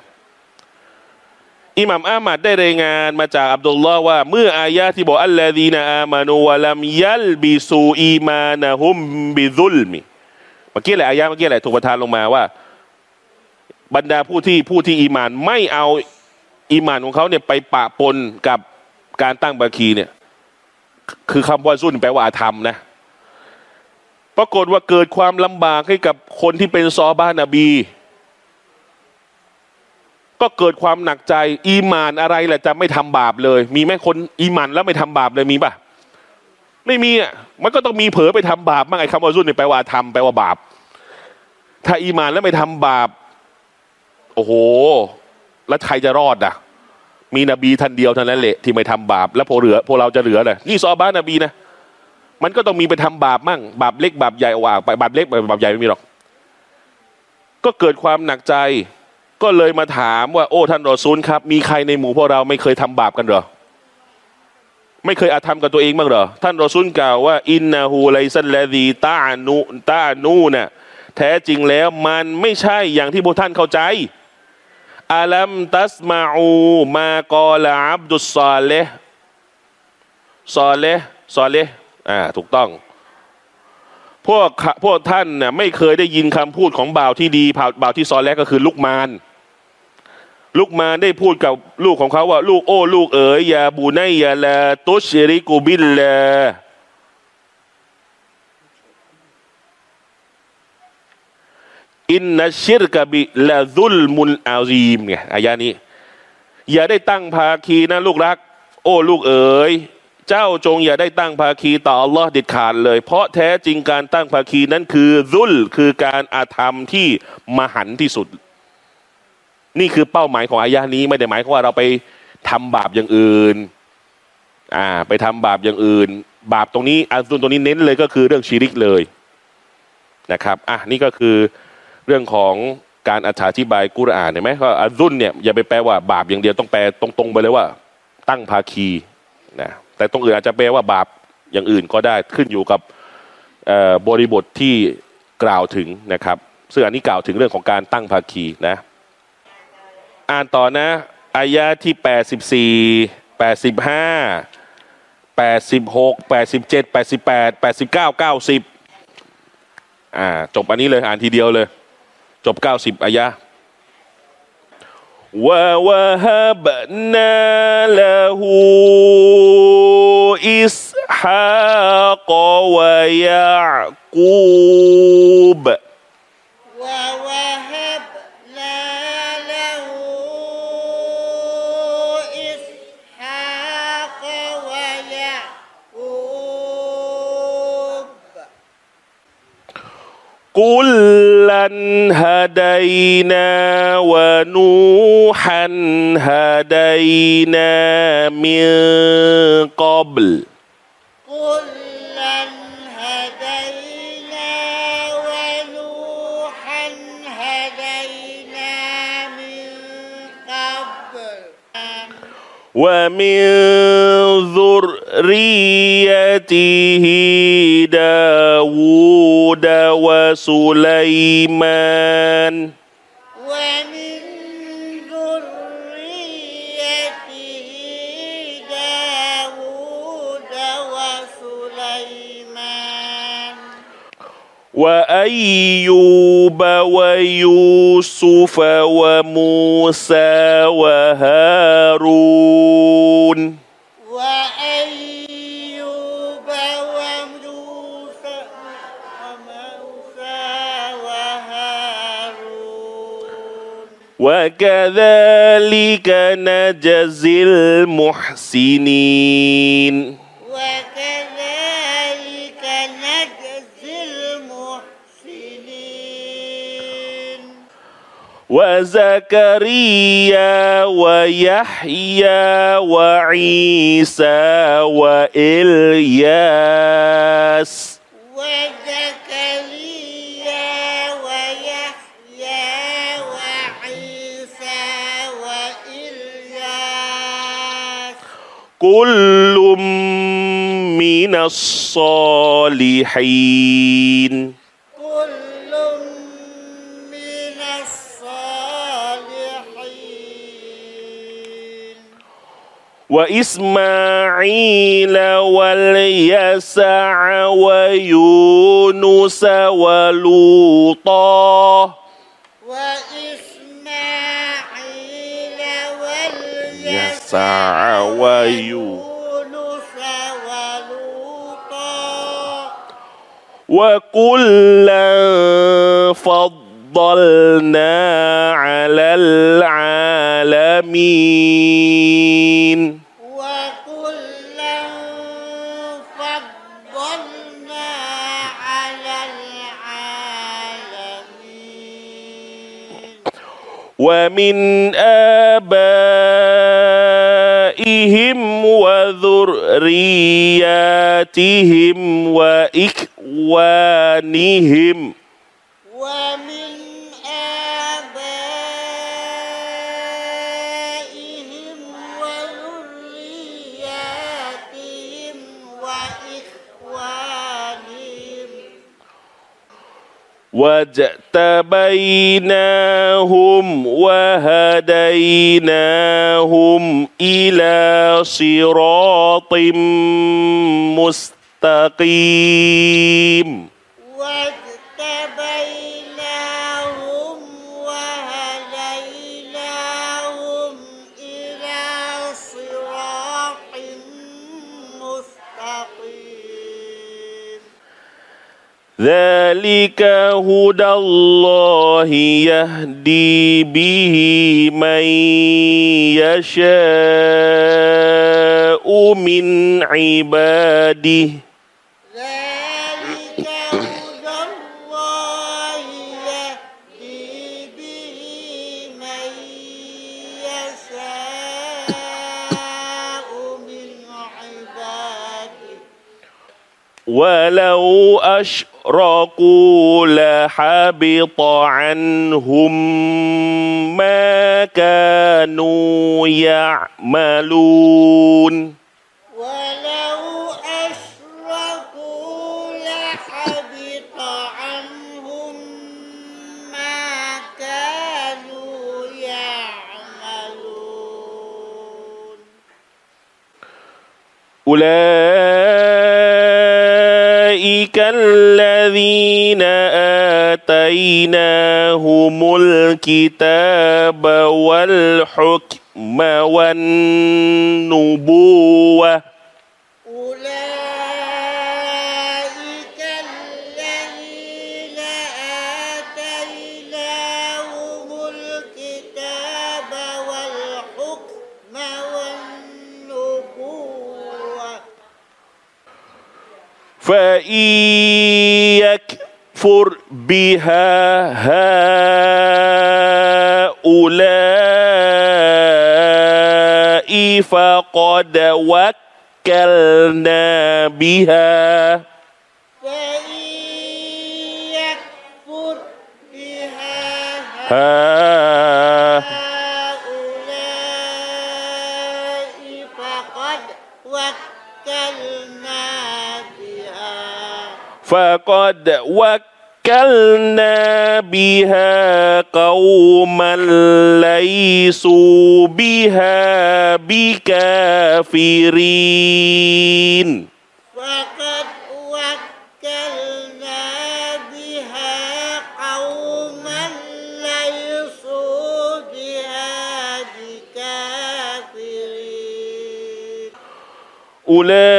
อิหม่ามอามัดได้รายงานมาจากอับดุลลอฮ์ว่า เมื่ออายะที่บอกอัลลอฮีนาอามานูวะลัมยัลบิซูอีมานะฮุมบิซุลมิเมื่อกี้แหละอายะเมื่อกี้แหละถูกประทานลงมาว่า บรรดาผู้ที่ผู้ที่อีมาน ไม่เอาอีมานของเขาเนี่ยไปปะปนกับการตั้งบาคีเนี่ย คือคำว่าซุนแปลว่าอาธรรมนะปรากฏว่าเกิดความลำบากให้กับคนที่เป็นซอบ้านนบี ก็เกิดความหนักใจ อีมานอะไรแหละจะไม่ทำบาปเลย มีไหมคนอีมานแล้วไม่ทำบาปเลยมีปะไม่มีอะมันก็ต้องมีเผลอไปทำบาปบ้างไอ้คำว่าซุนเนี่ยแปลว่าอาแปลว่าบาป ถ้าอีมานแล้วไม่ทำบาป โอ้โห แล้วใครจะรอดอะ มีนบีท่านเดียวเท่านั้นแหละที่ไม่ทำบาป แล้วพอเหลือพวกเราจะเหลือเลยนี่ซอฮาบะฮ์นบีนะมันก็ต้องมีไปทำบาปมั่งบาปเล็กบาปใหญ่ว่าไปบาปเล็กบาปใหญ่ไม่มีหรอก ก็เกิดความหนักใจ ก็เลยมาถามว่า โอ้ท่านรอซูลครับ มีใครในหมู่พวกเราไม่เคยทำบาปกันเหรอไม่เคยอาธรรมกับตัวเองบ้างเหรอท่านรอซูลกล่าวว่า إنه ليس الذي تนูตานูน่ะแท้จริงแล้วมันไม่ใช่อย่างที่พวกท่านเข้าใจอาลัมตัสมาอูมากอลาอับดุสซาเลซอเลซอเลอ่าถูกต้อง พวกพวกท่านน่ะไม่เคยได้ยินคำพูดของบ่าวที่ดีบ่าวที่ซอเลก็คือลุกมาน ลูกมาได้พูดกับลูกของเขาว่า ลูกโอ้ลูกเอ๋ยอย่าบูไนอย่าละตุชริกูบิลละอินนัชชิรกะบิละซุลมุนอาซีมไงอายานี้ อย่าได้ตั้งภาคีนะลูกรัก โอ้ลูกเอ๋ยเจ้าจงอย่าได้ตั้งภาคีต่ออัลลอฮ์เด็ดขาดเลย เพราะแท้จริงการตั้งภาคีนั้นคือ ซุลคือการอาธรรมที่มหันต์ที่สุด นี่คือเป้าหมายของอายะนี้ไม่ได้หมายความว่าเราไปทำบาปอย่างอื่น อ่า ไปทำบาปอย่างอื่น บาปตรงนี้อาซุนตรงนี้เน้นเลยก็คือเรื่องชีริกเลยนะครับ อะนี่ก็คือเรื่องของการอธิบายกุรอานเห็นไหมว่าอาซุนเนี่ยอย่าไปแปลว่าบาปอย่างเดียวต้องแปลตรงๆไปเลยว่า ตั้งภาคีนะแต่ตรงอื่นอาจจะแปลว่าบาปอย่างอื่นก็ได้ขึ้นอยู่กับบริบทที่กล่าวถึงนะครับซึ่งอันนี้กล่าวถึงเรื่องของการตั้งภาคีนะ อ่านต่อนะ อายะที่แปดสิบสี่แปดสิบห้าแปดสิบหกแปดสิบเจ็ดแปดสิบแปดแปดสิบเก้าเก้าสิบอ่า จบอันนี้เลยอ่านทีเดียวเลย จบเก้าสิบอายะ ووهبنا له إسحاق ويعقوب ووهبنا كلا هدينا ونوحا هدينا من قبل. كلا هدينا ونوحا هدينا من قبل. ومن ذريته داود وسليمان. ومن ذريته داود وسليمان. وأيوب ويوسف وموسى وهارون. وكذلك نجزي المحسنين. وكذلك نجزي المحسنين. وزكريا ويحيى وعيسى وإلياس. كل من الصالحين. كل من الصالحين. وإسماعيل واليسع ويونس ولوطا. يسع ويونس ولوطا وكلا فضلنا على العالمين. وكلا فضلنا على العالمين. ومن آبائهم وذرياتهم وإخوانهم واجتبيناهم وهديناهم إلى صراط مستقيم. ذلك هدى الله يهدي به من يشاء من عباده. ذلك هدى الله يهدي به من يشاء من عباده. ولو أشركوا لحبط عنهم ما كانوا يعملون. ولو أشركوا لحبط عنهم ما كانوا يعملون. أولئك الذين آتيناهم الكتاب والحكم والنبوة فإن يكفر بها هؤلاء فقد وكلنا بها فإن يكفر بها ها فقد وكلنا بها قوما ليسوا بها بكافرين. وكلنا بها قوما ليسوا بها بكافرين. أولئك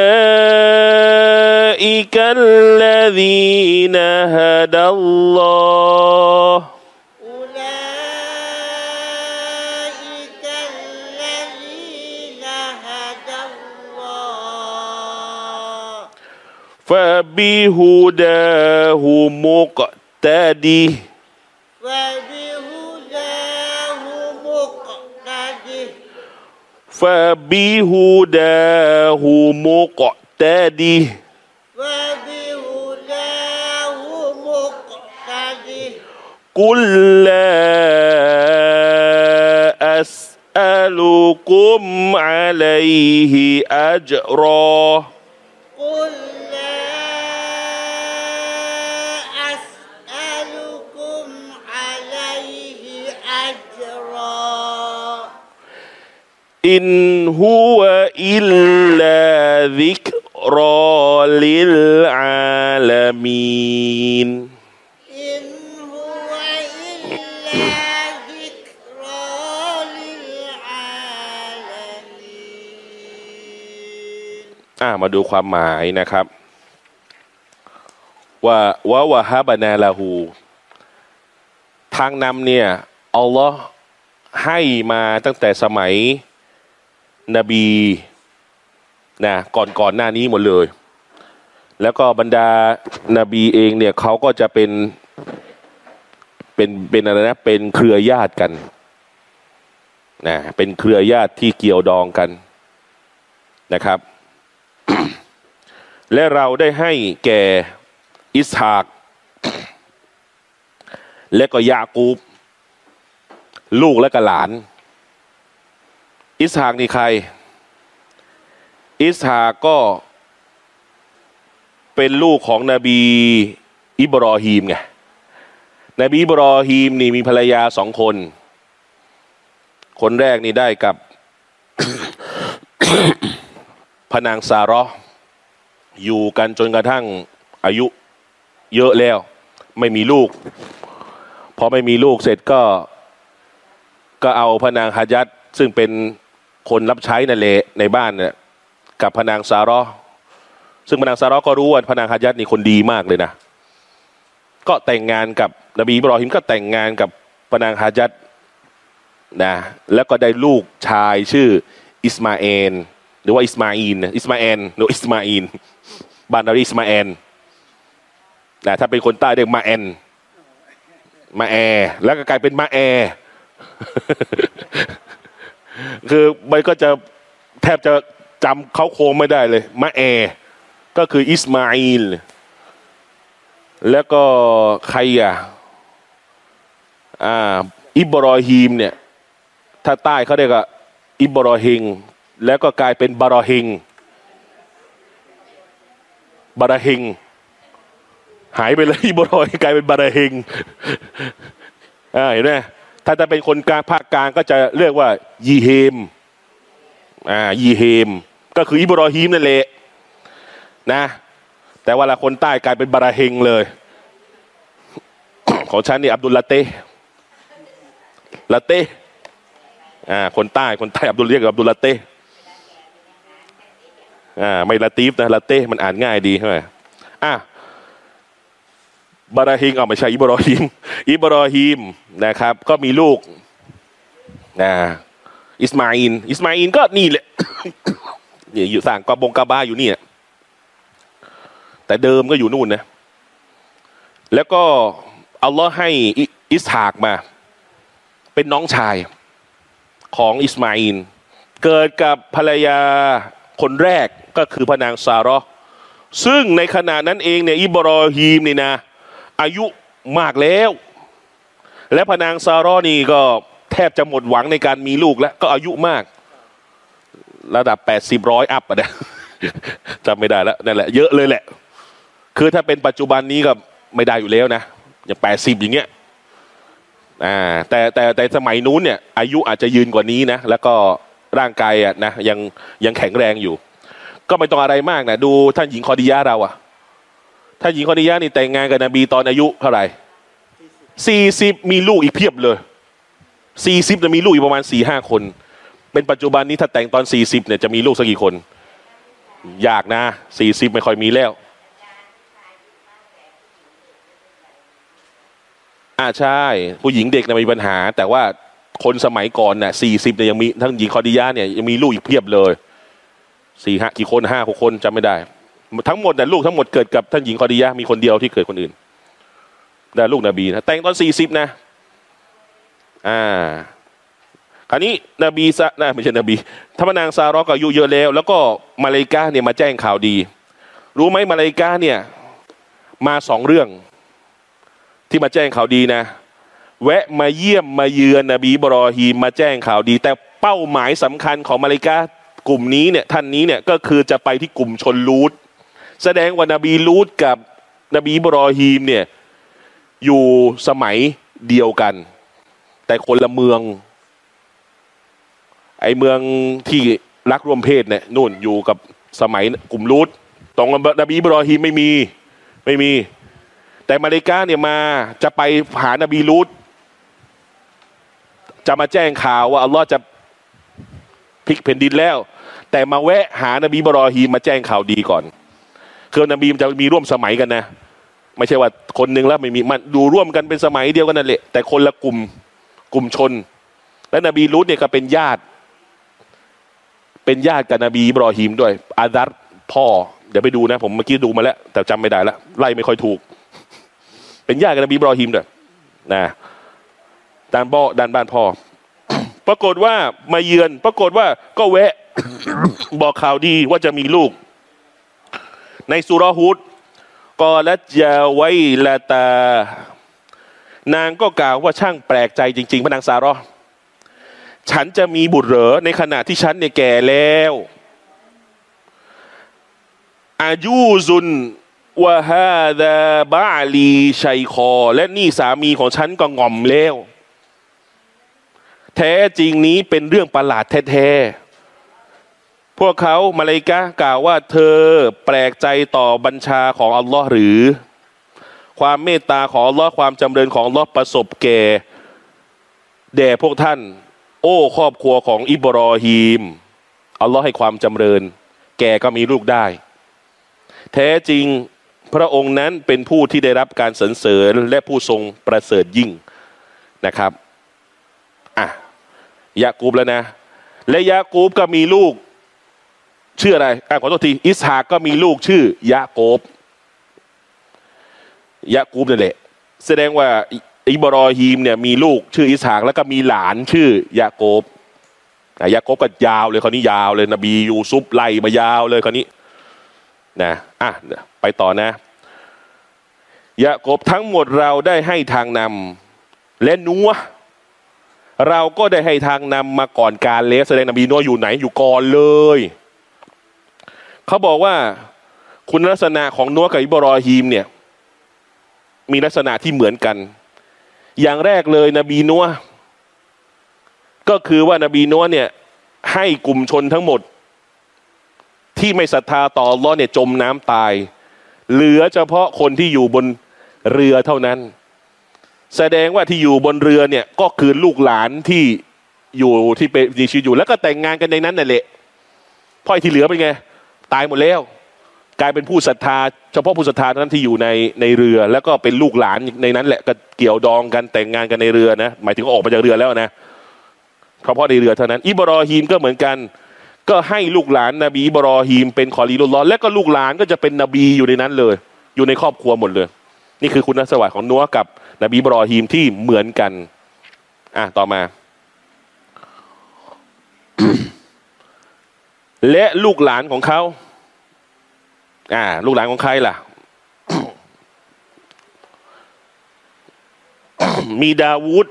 الذين هدى الله. أولئك الذين هدى الله. فبهداه مقتده. فبهداه مقتده. فبهداه مقتده. قل لا أسألكم عليه أجرا. قل لا أسألكم عليه أجرا. إن هو إلا ذكرى للعالمين. อ่ามาดูความหมายนะครับ ว่าวะวะฮาบานาลาหู ทางนำเนี่ยอัลลอฮ์ให้มาตั้งแต่สมัยนบีนะก่อนก่อนหน้านี้หมดเลย แล้วก็บรรดานาบีเองเนี่ยเขาก็จะเป็นเป็นเป็นอะไรนะเป็นเครือญาติกันนะเป็นเครือญาติที่เกี่ยวดองกันนะครับ และเราได้ให้แก่อิสฮาก และก็ยากูบ ลูกและก็หลาน อิสฮากนี่ใคร อิสฮากก็เป็นลูกของนบีอิบรอฮีมไงนบีอิบรอฮีมนี่มีภรรยาสองคน คนแรกนี่ได้กับพนางซารอห์ อยู่กันจนกระทั่งอายุเยอะแล้ว ไม่มีลูก พอไม่มีลูกเสร็จก็ก็เอาพนางฮายัดซึ่งเป็นคนรับใช้นั่นแหลในบ้านเนี่ยกับพนางซารอซึ่งพนางซารอก็รู้ว่าพนางฮายัดนี่คนดีมากเลยนะ ก็แต่งงานกับนบีอิบรอฮิมก็แต่งงานกับปนางฮาจัดนะแล้วก็ได้ลูกชายชื่ออิสมาเอล หรือว่าอิสมาอีนอิสมาเอลหรืออิสมาอีนบ้านเราเรียกอิสมาเอลนะถ้าเป็นคนใต้เรียกมาเอนมาแอแล้วก็กลายเป็นมาแอคือมันก็จะแทบจะจำเขาโครงไม่ได้เลยมาแอก็คืออิสมาอีลแล้วก็ใครอะอ่าอิบรอฮีมเนี่ย ถ้าใต้เขาเรียกว่าอิบรอฮิง แล้วก็กลายเป็นบารอฮิง บาราฮิง หายไปเลยอิบรอฮิงกลายเป็นบาราฮิงเห็นไหมถ้าจะเป็นคนกลางภาคกลางก็จะเรียกว่า ยีเฮมอ่ายีเฮม ก็คืออิบรอฮีมนั่นแหละนะ แต่ว่าละคนใต้กลายเป็นบาราเฮงเลย ของฉันนี่อับดุลลาเต้ลาเต้อ่าคนใต้คนใต้อับดุลเรียกอับดุลลาเต้ อ่าไม่ลาตีฟนะลาเต้มันอ่านง่ายดีใช่ไหมอะบาราฮิงเอาไม่ใช่อิบรอฮิมอิบรอฮิมนะครับ ก็มีลูกนะอิสมาอิน อิสมาอินก็นี่แหละเนี่ยอยู่สั่งกบงกาบาอยู่นี่แต่เดิมก็อยู่นู่นนะแล้วก็อัลลอฮ์ให้อิอิสฮากมา เป็นน้องชายของอิสมาอิน เกิดกับภรรยา คนแรกก็คือพระนางซาร์ซึ่งในขณะนั้นเองเนี่ยอิบรอฮีมนี่นะ อายุมากแล้ว และพระนางซาร์นี่ก็แทบจะหมดหวังในการมีลูกแล้วก็อายุมาก ระดับแปดสิบร้อยอัพอะนะจำไม่ได้แล้วนั่นแหละเยอะเลยแหละ คือถ้าเป็นปัจจุบันนี้ก็ไม่ได้อยู่แล้วนะอย่างแปดสิบอย่างเงี้ยอ่าแต่แต่แต่สมัยนู้นเนี่ย อายุอาจจะยืนกว่านี้นะ แล้วก็ ร่างกายอะนะยังยังแข็งแรงอยู่ ก็ไม่ต้องอะไรมากนะดูท่านหญิงคอดิยะเราอะท่านหญิงคอดิยะนี่แต่งงานกับนบีตอนอายุเท่าไหร่สี่สิบมีลูกอีกเพียบเลยสี่สิบจะมีลูกอีกประมาณสี่ห้าคน เป็นปัจจุบันนี้ถ้าแต่งตอนสี่สิบเนี่ยจะมีลูกสักกี่คนยากนะสี่สิบไม่ค่อยมีแล้วอ่าใช่ ผู้หญิงเด็กนะมีปัญหา แต่ว่า คนสมัยก่อนน่ะสี่สิบเนี่ยยังมีทั้งหญิงคอดิยาเนี่ยยังมีลูกอีกเพียบเลยสี่ห้ากี่คนห้าหกคนจำไม่ได้ ทั้งหมดน่ะลูกทั้งหมดเกิดกับท่านหญิงคอดิยามีคนเดียวที่เกิดคนอื่นแต่ลูกนบีนะแต่งตอนสี่สิบนะอ่าคราวนี้นบีซะนะไม่ใช่นบีธรรมนางซารอก็อายุเยอะแล้ว แล้วก็มาเลกาเนี่ยมาแจ้งข่าวดี รู้ไหมมาเลกาเนี่ยมาสองเรื่องที่มาแจ้งข่าวดีนะ แวะมาเยี่ยมมาเยือนนบีบรอฮีมมาแจ้งข่าวดี แต่เป้าหมายสำคัญของมาลายกากลุ่มนี้เนี่ยท่านนี้เนี่ยก็คือจะไปที่กลุ่มชนลูดแสดงว่านบีลูดกับนบีบรอฮีมเนี่ยอยู่สมัยเดียวกัน แต่คนละเมือง ไอเมืองที่รักร่วมเพศเนี่ยนู่นอยู่กับสมัยกลุ่มลูดตรงนบีบรอฮีมไม่มีไม่มี แต่มาเลกาเนี่ยมาจะไปหานบีลูด จะมาแจ้งข่าวว่าอัลลอฮ์จะพลิกแผ่นดินแล้ว แต่มาแวะหานบีบรอฮีมาแจ้งข่าวดีก่อน คือนบีมจะมีร่วมสมัยกันนะ ไม่ใช่ว่าคนนึงแล้วไม่มีมันดูร่วมกันเป็นสมัยเดียวกันนั่นแหละแต่คนละกลุ่มกลุ่มชน และนบีลูดเนี่ยก็เป็นญาติ เป็นญาติกับนบีบรอฮีมด้วย อาดัรพ่อเดี๋ยวไปดูนะ ผมเมื่อกี้ดูมาแล้ว แต่จำไม่ได้ล้วไล่ไม่ค่อยถูก เป็นญาติกับนบีบรอฮีมด้วยนะ ด้านบ่อด้านบ้านพ่อปรากฏว่ามาเยือน ปรากฏว่าก็แวะ บอกข่าวดีว่าจะมีลูก ในสุรฮูดกอลัจยาไวละตา นางก็กล่าวว่าช่างแปลกใจจริง ๆ พระนางซารอฉันจะมีบุตรเหรอในขณะที่ฉันเนี่ยแก่แล้ว อายุซุนวะฮาดาบาลีชัยคอ และนี่สามีของฉันก็ง่อมแล้ว แท้จริงนี้เป็นเรื่องประหลาดแท้ๆ พวกเขามาเลกะกล่าวว่าเธอแปลกใจต่อบัญชาของอัลลอฮ์หรือ ความเมตตาของอัลลอฮ์ความจำเริญของอัลลอฮ์ประสบแก่แด่พวกท่าน โอ้ครอบครัวของอิบรอฮีมอัลลอฮ์ให้ความจำเริญ แกก็มีลูกได้ แท้จริงพระองค์นั้นเป็นผู้ที่ได้รับการสรรเสริญและผู้ทรงประเสริฐยิ่งนะครับ อะยากูบแล้วนะ และยากูบก็มีลูก ชื่ออะไรอะขอโทษทีอิสฮากก็มีลูกชื่อยาโกบยากูบนั่นแหละ แสดงว่าอิบรอฮีมเนี่ยมีลูกชื่ออิสฮากแล้วก็มีหลานชื่อยาโกบอะยาโกบก็ยาวเลยคนนี้ยาวเลยนบียูซุปไล่มายาวเลยคนนี้นะอะไปต่อนะยาโกบทั้งหมดเราได้ให้ทางนำและนัว เราก็ได้ให้ทางนำมาก่อนการเลสแสดงนบีนัวอยู่ไหนอยู่ก่อนเลย เขาบอกว่าคุณลักษณะของนัวกับอิบรอฮีมเนี่ย มีลักษณะที่เหมือนกัน อย่างแรกเลยนบีนัวก็คือว่านบีนัวเนี่ย ให้กลุ่มชนทั้งหมด ที่ไม่ศรัทธาต่อรอเนี่ยจมน้ำตาย เหลือเฉพาะคนที่อยู่บนเรือเท่านั้น แสดงว่าที่อยู่บนเรือเนี่ยก็คือลูกหลานที่อยู่ที่เป็นมีชีวิตอยู่ แล้วก็แต่งงานกันในนั้นนั่นแหละพ่อยที่เหลือเป็นไง ตายหมดแล้ว กลายเป็นผู้ศรัทธา เฉพาะผู้ศรัทธาท่านั้นที่อยู่ในในเรือ แล้วก็เป็นลูกหลานในนั้นแหละก็เกี่ยวดองกันแต่งงานกันในเรือนะหมายถึงออกมาจากเรือแล้วนะเฉพาะในเรือเท่านั้น อิบรอฮีมก็เหมือนกัน ก็ให้ลูกหลานนบีอิบรอฮีมเป็นคอลีลุลลอและก็ลูกหลานก็จะเป็นนบีอยู่ในนั้นเลย อยู่ในครอบครัวหมดเลย นี่คือคุณสมบัติของนัวกับ นบีบรอฮีมที่เหมือนกัน อะต่อมา และลูกหลานของเขาอ่า ลูกหลานของใครล่ะ มีดาวูด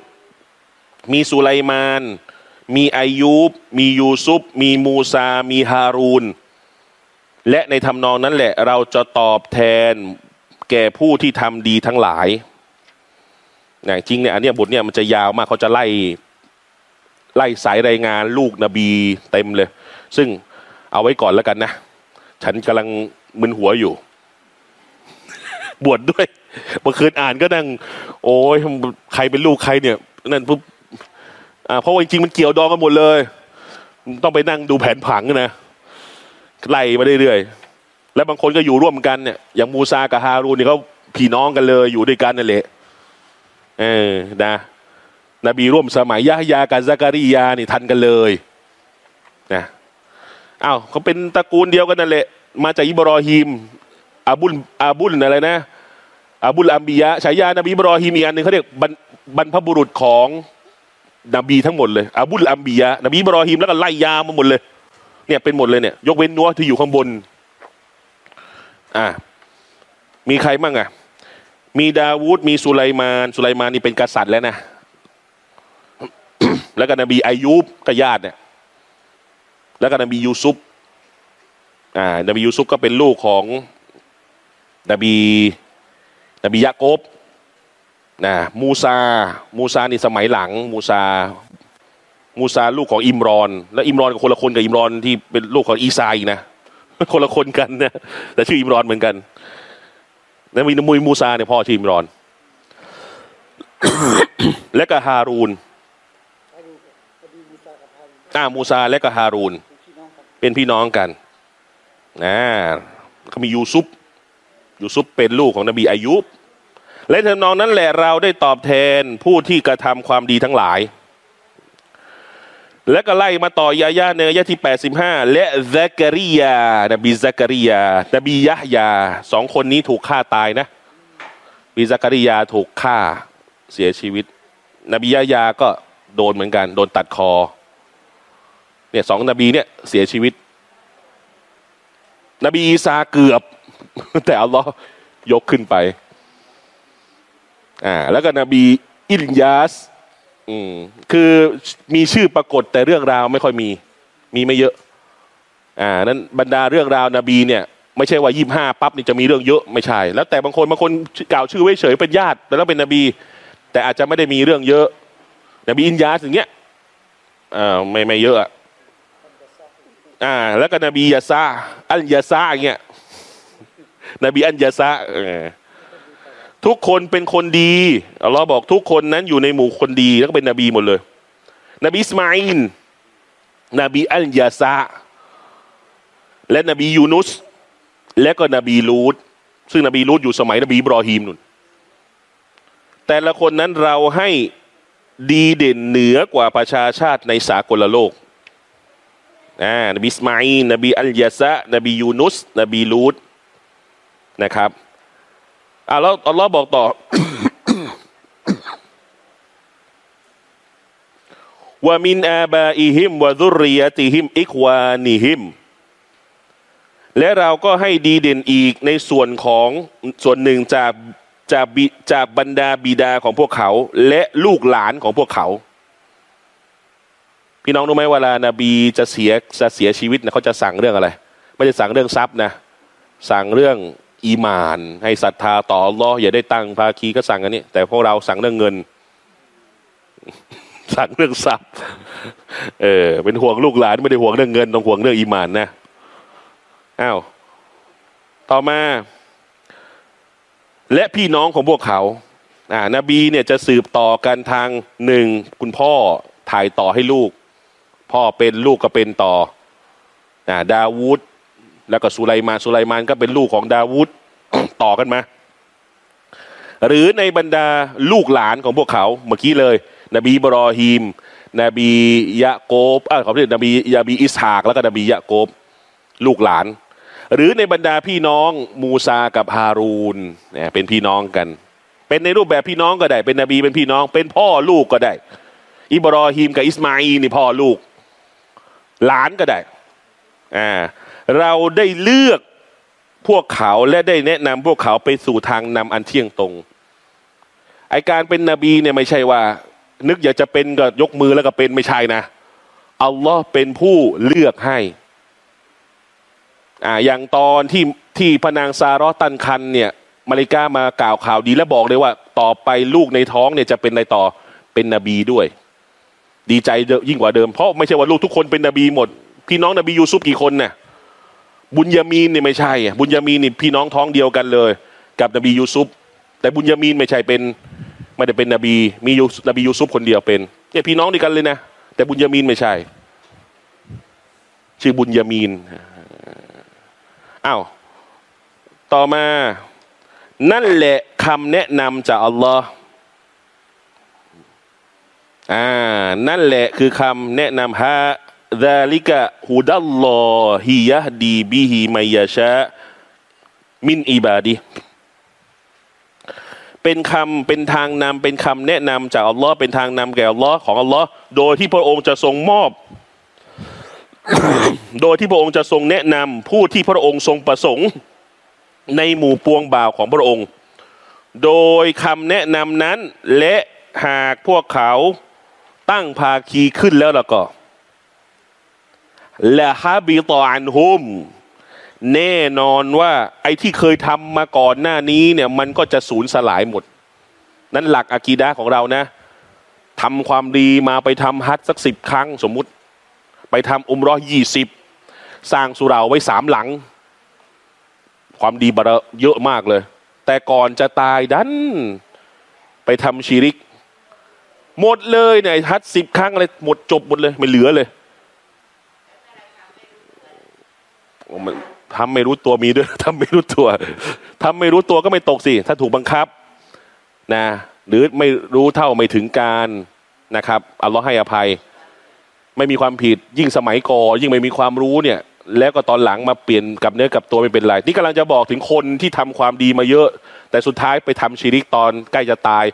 มีสุไลมาน มีอายุบมียูซุป มีมูซา มีฮารูน และในทำนองนั้นแหละ เราจะตอบแทนแก่ผู้ที่ทำดีทั้งหลาย นะจริงเนี่ยอันเนี้ยบทเนี่ยมันจะยาวมากเขาจะไล่ไล่สายรายงานลูกนบีเต็มเลย ซึ่งเอาไว้ก่อนแล้วกันนะ ฉันกำลังมึนหัวอยู่ บวชดด้วยเมื่อคืนอ่านก็นั่ง โอ้ยใครเป็นลูกใครเนี่ย นั่นปุ๊บเพราะว่าจริงๆมันเกี่ยวดองกันหมดเลย ต้องไปนั่งดูแผนผังนะไล่มาเรื่อยๆแล้วบางคนก็อยู่ร่วมกันเนี่ยอย่างมูซากับฮารูนเนี่ยเขาพี่น้องกันเลยอยู่ด้วยกันนั่นแหละ เออนะนบีร่วมสมัยยะฮยากับซักริยานี่ทันกันเลยนะอ้าวเขาเป็นตระกูลเดียวกันนั่นแหละ มาจากอิบรอฮีมอาบุลอาบุลอะไรนะอาบุลอัมบียะฉายานบีอิบรอฮีมอีกอันหนึ่งเขาเรียกบรรบรรพบุรุษของนบีทั้งหมดเลยอาบุลอัมบียะนบีอิบรอฮีมแล้วก็ไล่ยามาหมดเลย เนี่ยเป็นหมดเลยเนี่ย ยกเว้นนัวที่อยู่ข้างบน อ่ามีใครบ้างอะ มีดาวูดมีสุไลมาน สุไลมานนี่เป็นกษัตริย์แล้วนะ แล้วก็นบีอายุบก็ญาติเนี่ย แล้วก็นบียูซุฟอ่านบียูซุฟก็เป็นลูกของนบีนบียะโกบนะมูซา มูซานี่สมัยหลัง มูซา มูซาลูกของอิมรอน แล้วอิมรอนกับคนละคนกับอิมรอนที่เป็นลูกของอีซาอีกนะ คนละคนกันนะแต่ชื่ออิมรอนเหมือนกัน แล้วมีนมุยมูซาเนี่ยพ่อชื่ออิมรอน และก็ฮารูนอ่ามูซาและก็ฮารูน เป็นพี่น้องกันนะเขามียูซุปยูซุปเป็นลูกของนบีอายุบและทำนองนั้นแหละเราได้ตอบแทนผู้ที่กระทำความดีทั้งหลาย และก็ไล่มาต่อยายาในอายะที่ 85 และซักริยานบีซักริยานบียะยาสองคนนี้ถูกฆ่าตายนะบีซักริยาถูกฆ่าเสียชีวิต นบียะยาก็โดนเหมือนกัน โดนตัดคอเนี่ยสองนบีเนี่ยเสียชีวิต นบีอีสาเกือบ แต่อัลลอฮ์ยกขึ้นไปอ่าแล้วก็นบีอิลยาส อืมคือมีชื่อปรากฏแต่เรื่องราวไม่ค่อยมี มีไม่เยอะ อ่า นั้นบรรดาเรื่องราวนบีเนี่ย ไม่ใช่ว่ายี่ห้าปั๊บนี่จะมีเรื่องเยอะไม่ใช่ แล้วแต่บางคนบางคนกล่าวชื่อไว้เฉยเป็นญาติแล้วเป็นนบี แต่อาจจะไม่ได้มีเรื่องเยอะ นบีอินยาสอย่างเงี้ยอ่าไม่ไม่เยอะอะอ่า แล้วก็นบียาซาอันยาซาอย่างเงี้ยนบีอันยาซาเออ ทุกคนเป็นคนดีอัลลอฮ์บอกทุกคนนั้นอยู่ในหมู่คนดีแล้วก็เป็นนบีหมดเลย นบีอิสมาอินนบีอันยาซาและนบียูนุส และก็นบีลูดซึ่งนบีลูดอยู่สมัยนบีบรอฮีมนุ่นแต่ละคนนั้นเราให้ดีเด่นเหนือกว่าประชาชาติในสากลโลกอ่านบีอิสมาอีนนบีอัลยาซะนบียูนุส นบีลูดนะครับ อ่าแล้วอัลลอฮ์บอกต่อว่ามินอาบาอิฮิมวะซุริยติฮิมอิควานิฮิมและเราก็ให้ดีเด่นอีกในส่วนของส่วนหนึ่งจากจากบิจากบรรดาบิดาของพวกเขา และลูกหลานของพวกเขา พี่น้องรู้ไหมเวลานาบีจะเสียจะเสียชีวิตนะเขาจะสั่งเรื่องอะไร ไม่ได้สั่งเรื่องทรัพย์นะ สั่งเรื่อง อีมาน ให้ศรัทธาต่ออัลลออย่าได้ตั้งภาคีก็สั่งอันนี้ แต่พวกเราสั่งเรื่องเงิน สั่งเรื่องทรัพย์เออเป็นห่วงลูกหลานไม่ได้ห่วงเรื่องเงินต้องห่วงเรื่องอีมานนะอ้าวต่อมา และพี่น้องของพวกเขาอ่านบีเนี่ยจะสืบต่อกันทางหนึ่งคุณพ่อถ่ายต่อให้ลูก พ่อเป็นลูกก็เป็นต่ออ่าดาวูด แล้วก็สุไลมานสุไลมานก็เป็นลูกของดาวูดต่อกันมาหรือในบรรดาลูกหลานของพวกเขาเมื่อกี้เลย นบีบรอฮีม นบียะโกบอ่าเขาเรียกนบียาบีอิสฮาก แล้วก็นบียะโกบลูกหลาน หรือในบรรดาพี่น้องมูซากับฮารูนเนี่ยเป็นพี่น้องกัน เป็นในรูปแบบพี่น้องก็ได้ เป็นนบีเป็นพี่น้อง เป็นพ่อลูกก็ได้ อิบรอฮีมกับอิสมาอีนี่พ่อลูก หลานก็ได้อ่า เราได้เลือกพวกเขาและได้แนะนำพวกเขาไปสู่ทางนำอันเที่ยงตรงไอการเป็นนบีเนี่ยไม่ใช่ว่า นึกอยากจะเป็นก็ยกมือแล้วก็เป็นไม่ใช่นะอัลลอฮ์เป็นผู้เลือกให้อ่าอย่างตอนที่ที่พระนางซาราห์ตั้งครรภ์เนี่ยมลาอิกะฮ์มากล่าวข่าวดีและบอกเลยว่า ต่อไปลูกในท้องเนี่ยจะเป็นในต่อเป็นนบีด้วย ดีใจยิ่งกว่าเดิมเพราะไม่ใช่ว่าลูกทุกคนเป็นนบีหมด พี่น้องนบียูซุฟกี่คนเนี่ย บุญยามีนเนี่ยไม่ใช่บุญยามีนนี่พี่น้องท้องเดียวกันเลย กับนบียูซุฟแต่บุญยามีนไม่ใช่เป็นไม่ได้เป็นนบีมียูนบียูซุฟคนเดียวเป็นเนี่ยพี่น้องด้วยกันเลยนะแต่บุญยามีนไม่ใช่ ชื่อบุญยามีนอ้าวต่อมา นั่นแหละคำแนะนำจากอัลลอฮ์อ่านั่นแหละคือคำแนะนำฮะ ดาลิกะฮุดัลลอฮิยะดีบิฮิมายาชะมินอิบาดีเป็นคำเป็นทางนำเป็นคำแนะนำจากอัลลอฮ์เป็นทางนำแก่อัลลอฮ์ของอัลลอฮ์โดยที่พระองค์จะทรงมอบ โดยที่พระองค์จะทรงแนะนำผู้ที่พระองค์ทรงประสงค์ ในหมู่ปวงบ่าวของพระองค์ โดยคำแนะนำนั้น และหากพวกเขาตั้งภาคีขึ้นแล้วล่ะก็ ละฮะบีตออันฮุม แน่นอนว่าไอ้ที่เคยทำมาก่อนหน้านี้เนี่ยมันก็จะสูญสลายหมด นั้นหลักอะกีดะของเรานะทำความดีมาไปทำฮัจญ์สักสิบครั้งสมมุติ ไปทำอุมเรอยี่สิบสร้างสุราไว้สามหลัง ความดีบาระเยอะมากเลย แต่ก่อนจะตายดัน ไปทำชีริก หมดเลยเนี่ยฮัจญ์สิบครั้งอะไรหมดจบหมดเลย ไม่เหลือเลย มัน ทำไม่รู้ตัวมีด้วยทำไม่รู้ตัวทำไม่รู้ตัวก็ไม่ตกสิ ถ้าถูกบังคับนะหรือไม่รู้เท่าไม่ถึงการนะครับอัลลอฮ์ให้อภัย ไม่มีความผิดยิ่งสมัยก่อนยิ่งไม่มีความรู้เนี่ย แล้วก็ตอนหลังมาเปลี่ยนกับเนื้อกับตัวไม่เป็นไรนี่กำลังจะบอกถึงคนที่ทำความดีมาเยอะ แต่สุดท้ายไปทำชีริกตอนใกล้จะตาย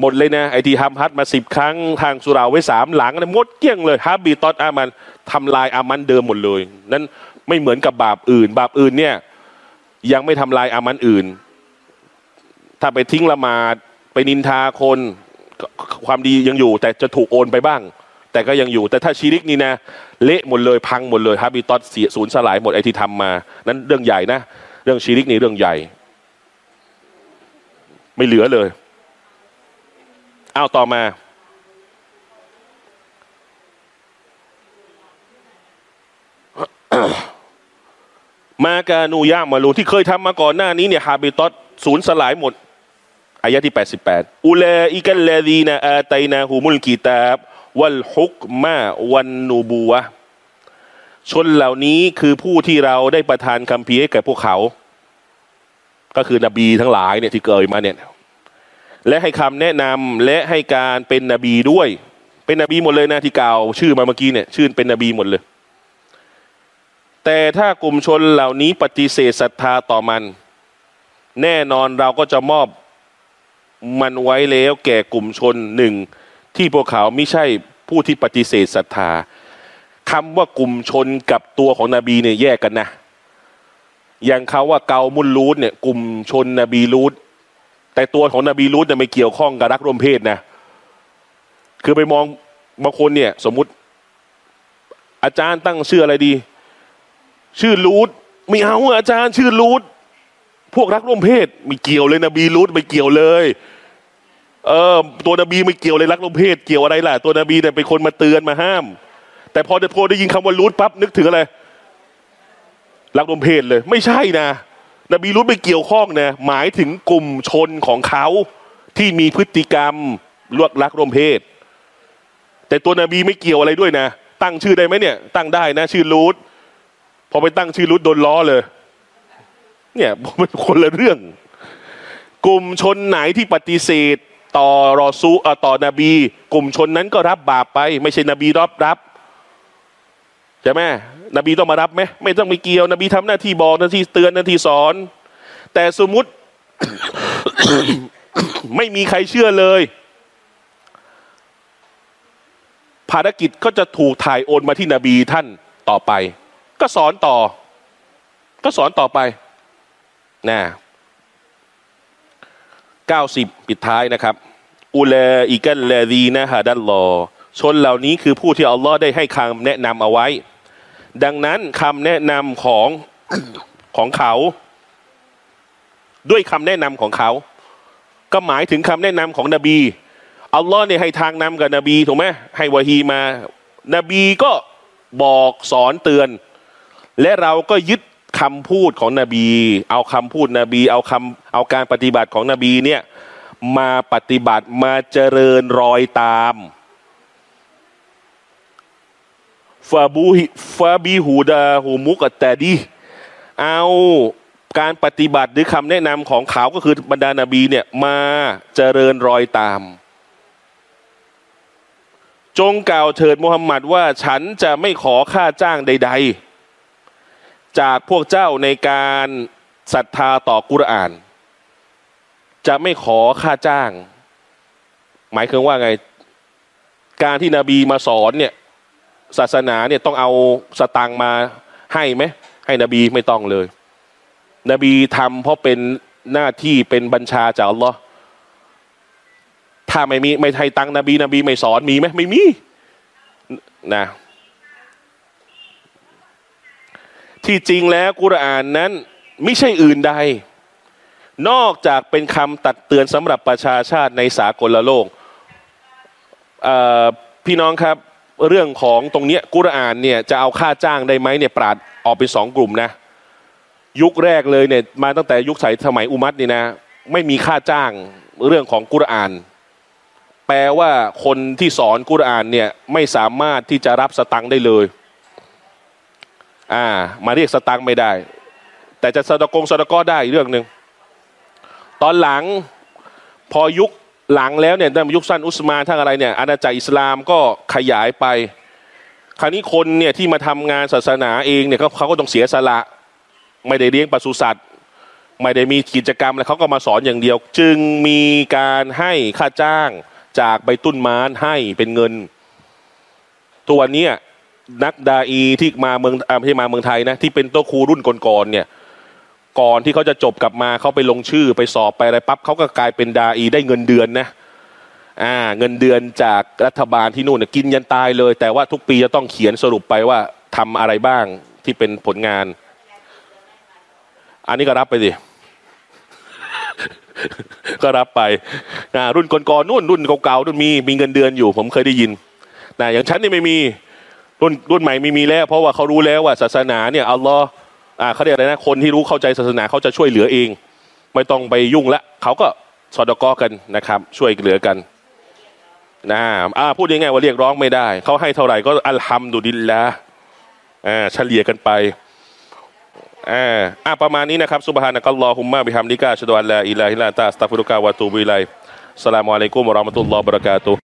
หมดเลยนะไอที่ทำฮัทมาสิบครั้งทางสุราไว้สามหลังนี่ยหมดเกลี้ยงเลยฮับบีตอนอามันทำลายอามันเดิมหมดเลยนั้น ไม่เหมือนกับบาปอื่น บาปอื่นเนี่ย ยังไม่ทำลายอามันอื่น ถ้าไปทิ้งละหมาดไปนินทาคนความดียังอยู่ แต่จะถูกโอนไปบ้าง แต่ก็ยังอยู่ แต่ถ้าชีริกนี่นะเละหมดเลยพังหมดเลยฮับบีตอนเสียสูญสลายหมดไอที่ทำมา นั้นเรื่องใหญ่นะ เรื่องชีริกนี่เรื่องใหญ่ ไม่เหลือเลยเอาต่อมา มากานูยามาลูที่เคยทำมาก่อนหน้านี้เนี่ยฮาบิตอสศูนย์สลายหมดอายะที่ 88 อุลาอิกัลลาดีนาอาตัยนาฮูมุลกิตาบ วัลฮุกมาวันนูบูวชนเหล่านี้คือผู้ที่เราได้ประทานคำพีให้แก่พวกเขา ก็คือนบีทั้งหลายเนี่ยที่เกิดมาเนี่ยและให้คำแนะนำและให้การเป็นนบีด้วย เป็นนบีหมดเลยนะที่กล่าว ชื่อมาเมื่อกี้เนี่ยชื่อเป็นนบีหมดเลย แต่ถ้ากลุ่มชนเหล่านี้ปฏิเสธศรัทธาต่อมัน แน่นอนเราก็จะมอบมันไว้แล้วแก่กลุ่มชนหนึ่ง ที่พวกเขาไม่ใช่ผู้ที่ปฏิเสธศรัทธาคำว่ากลุ่มชนกับตัวของนบีเนี่ยแยกกันนะ อย่างเขาว่าเกามุลรูดเนี่ยกลุ่มชนนบีรูดแต่ตัวของนบีรูดเนี่ยไม่เกี่ยวข้องกับรักร่วมเพศนะ คือไปมองบางคนเนี่ย สมมุติอาจารย์ตั้งชื่ออะไรดี ชื่อรูดไม่เอาอาจารย์ชื่อรูดพวกรักร่วมเพศไม่เกี่ยวเลยนบีรูดไม่เกี่ยวเลยเออตัวนบีไม่เกี่ยวเลยรักร่วมเพศเกี่ยวอะไรล่ะ ตัวนบีเนี่ยเป็นคนมาเตือนมาห้าม แต่พอพอได้ยินคำว่ารูดปั๊บนึกถึงอะไรรักร่วมเพศเลย ไม่ใช่นะนบีรุดไม่เกี่ยวข้องนะหมายถึงกลุ่มชนของเขาที่มีพฤติกรรมลวกรักร่วมเพศ แต่ตัวนบีไม่เกี่ยวอะไรด้วยนะ ตั้งชื่อได้ไหมเนี่ย ตั้งได้นะ ชื่อรูด พอไปตั้งชื่อรูดโดนล้อเลย เนี่ยมันคนละเรื่อง กลุ่มชนไหนที่ปฏิเสธ ต่อรอซูเออต่อนบี กลุ่มชนนั้นก็รับบาปไป ไม่ใช่นบีรับรับใช่ไหมนบีต้องมารับไหมไม่ต้องไปเกี่ยวนบีทำหน้าที่บอกหน้าที่เตือนหน้าที่สอน แต่สมมุติ ไม่มีใครเชื่อเลย ภารกิจก็จะถูกถ่ายโอนมาที่นบีท่านต่อไป ก็สอนต่อ ก็สอนต่อไปนะเก้าสิบปิดท้ายนะครับ อุลาอิกัลลาดีนะฮะดัลลอชนเหล่านี้คือผู้ที่อัลลอฮ์ได้ให้คำแนะนำเอาไว้ ดังนั้นคำแนะนำของของเขา ด้วยคำแนะนำของเขา ก็หมายถึงคำแนะนำของนบีอัลลอฮ์เนี่ยให้ทางนำกับนบีถูกไหมให้วะฮีมา นบีก็บอกสอนเตือน และเราก็ยึดคำพูดของนบี เอาคำพูดนบี เอาคำเอาการปฏิบัติของนบีเนี่ยมาปฏิบัติมาเจริญรอยตามฟาบูฮิฟาบีฮูดาฮูมุกตะดีเอาการปฏิบัติหรือคำแนะนำของเขาก็คือบรรดานาบีเนี่ยมาเจริญรอยตาม จงกล่าวเถิดมุฮัมมัดว่าฉันจะไม่ขอค่าจ้างใด ๆ จากพวกเจ้าในการศรัทธาต่อกุรอาน จะไม่ขอค่าจ้าง หมายคือว่าไง การที่นบีมาสอนเนี่ย ศาสนาเนี่ยต้องเอาสตังมาให้ไหมให้นบีไม่ต้องเลย นบีทำเพราะเป็นหน้าที่เป็นบัญชาจากอัลลอฮ์ถ้าไม่มีไม่ให้ตังนบี นบีไม่สอนมีไหมไม่มีนะ ที่จริงแล้วกุรอานนั้นไม่ใช่อื่นใด นอกจากเป็นคำตักเตือนสำหรับประชาชาติในสากลโลกพี่น้องครับเรื่องของตรงนี้กุรอานเนี่ยจะเอาค่าจ้างได้ไหมเนี่ยปราดออกเป็นสองกลุ่มนะ ยุคแรกเลยเนี่ยมาตั้งแต่ยุคสายสมัยอุมัตนี่นะ ไม่มีค่าจ้างเรื่องของกุรอาน แปลว่าคนที่สอนกุรอานเนี่ยไม่สามารถที่จะรับสตังค์ได้เลย อ่า มาเรียกสตังค์ไม่ได้ แต่จะสตกงสตกอได้เรื่องหนึ่งตอนหลังพอยุคหลังแล้วเนี่ยในยุคสั้นอุสมานทั้งอะไรเนี่ยอาณาจักรอิสลามก็ขยายไป คราวนี้คนเนี่ยที่มาทำงานศาสนาเองเนี่ยเขาก็ต้องเสียสละ ไม่ได้เลี้ยงปศุสัตว์ ไม่ได้มีกิจกรรมอะไรเขาก็มาสอนอย่างเดียว จึงมีการให้ค่าจ้างจากใบตุ้นมานให้เป็นเงิน ตัวนี้ นักดาอีที่มาเมืองไม่ใช่มาเมืองไทยนะที่เป็นตัวครูรุ่นก่อนๆเนี่ย ก่อนที่เขาจะจบกลับมาเขาไปลงชื่อไปสอบไปอะไรปั๊บเขาก็กลายเป็นดาอีได้เงินเดือนนะอ่าเงินเดือนจากรัฐบาลที่นู่นกินยันตายเลย แต่ว่าทุกปีจะต้องเขียนสรุปไปว่าทำอะไรบ้างที่เป็นผลงาน อันนี้ก็รับไปสิก็รับไปรุ่นก่อนๆนู่นรุ่นเก่าๆรุ่นมีมีเงินเดือนอยู่ ผมเคยได้ยินนะอย่างฉันนี่ไม่มี รุ่นรุ่นใหม่ไม่มีแล้ว เพราะว่าเขารู้แล้วว่าศาสนาเนี่ยอัลลอฮ์อ่าเขาเรียกอะไรนะคนที่รู้เข้าใจศาสนาเขาจะช่วยเหลือเอง ไม่ต้องไปยุ่งละเขาก็สอดกอกันนะครับ ช่วยเหลือกันนะอ่าพูดยังไงว่าเรียกร้องไม่ได้ เขาให้เท่าไหร่ก็الحمد لله อ่าเฉลี่ยกันไปอ่าอะประมาณนี้นะครับسبحانك اللهم وبحمدك أشهد أن لا إله إلا أنت أستغفرك وأتوب إليك السلام عليكم ورحمة الله وبركاته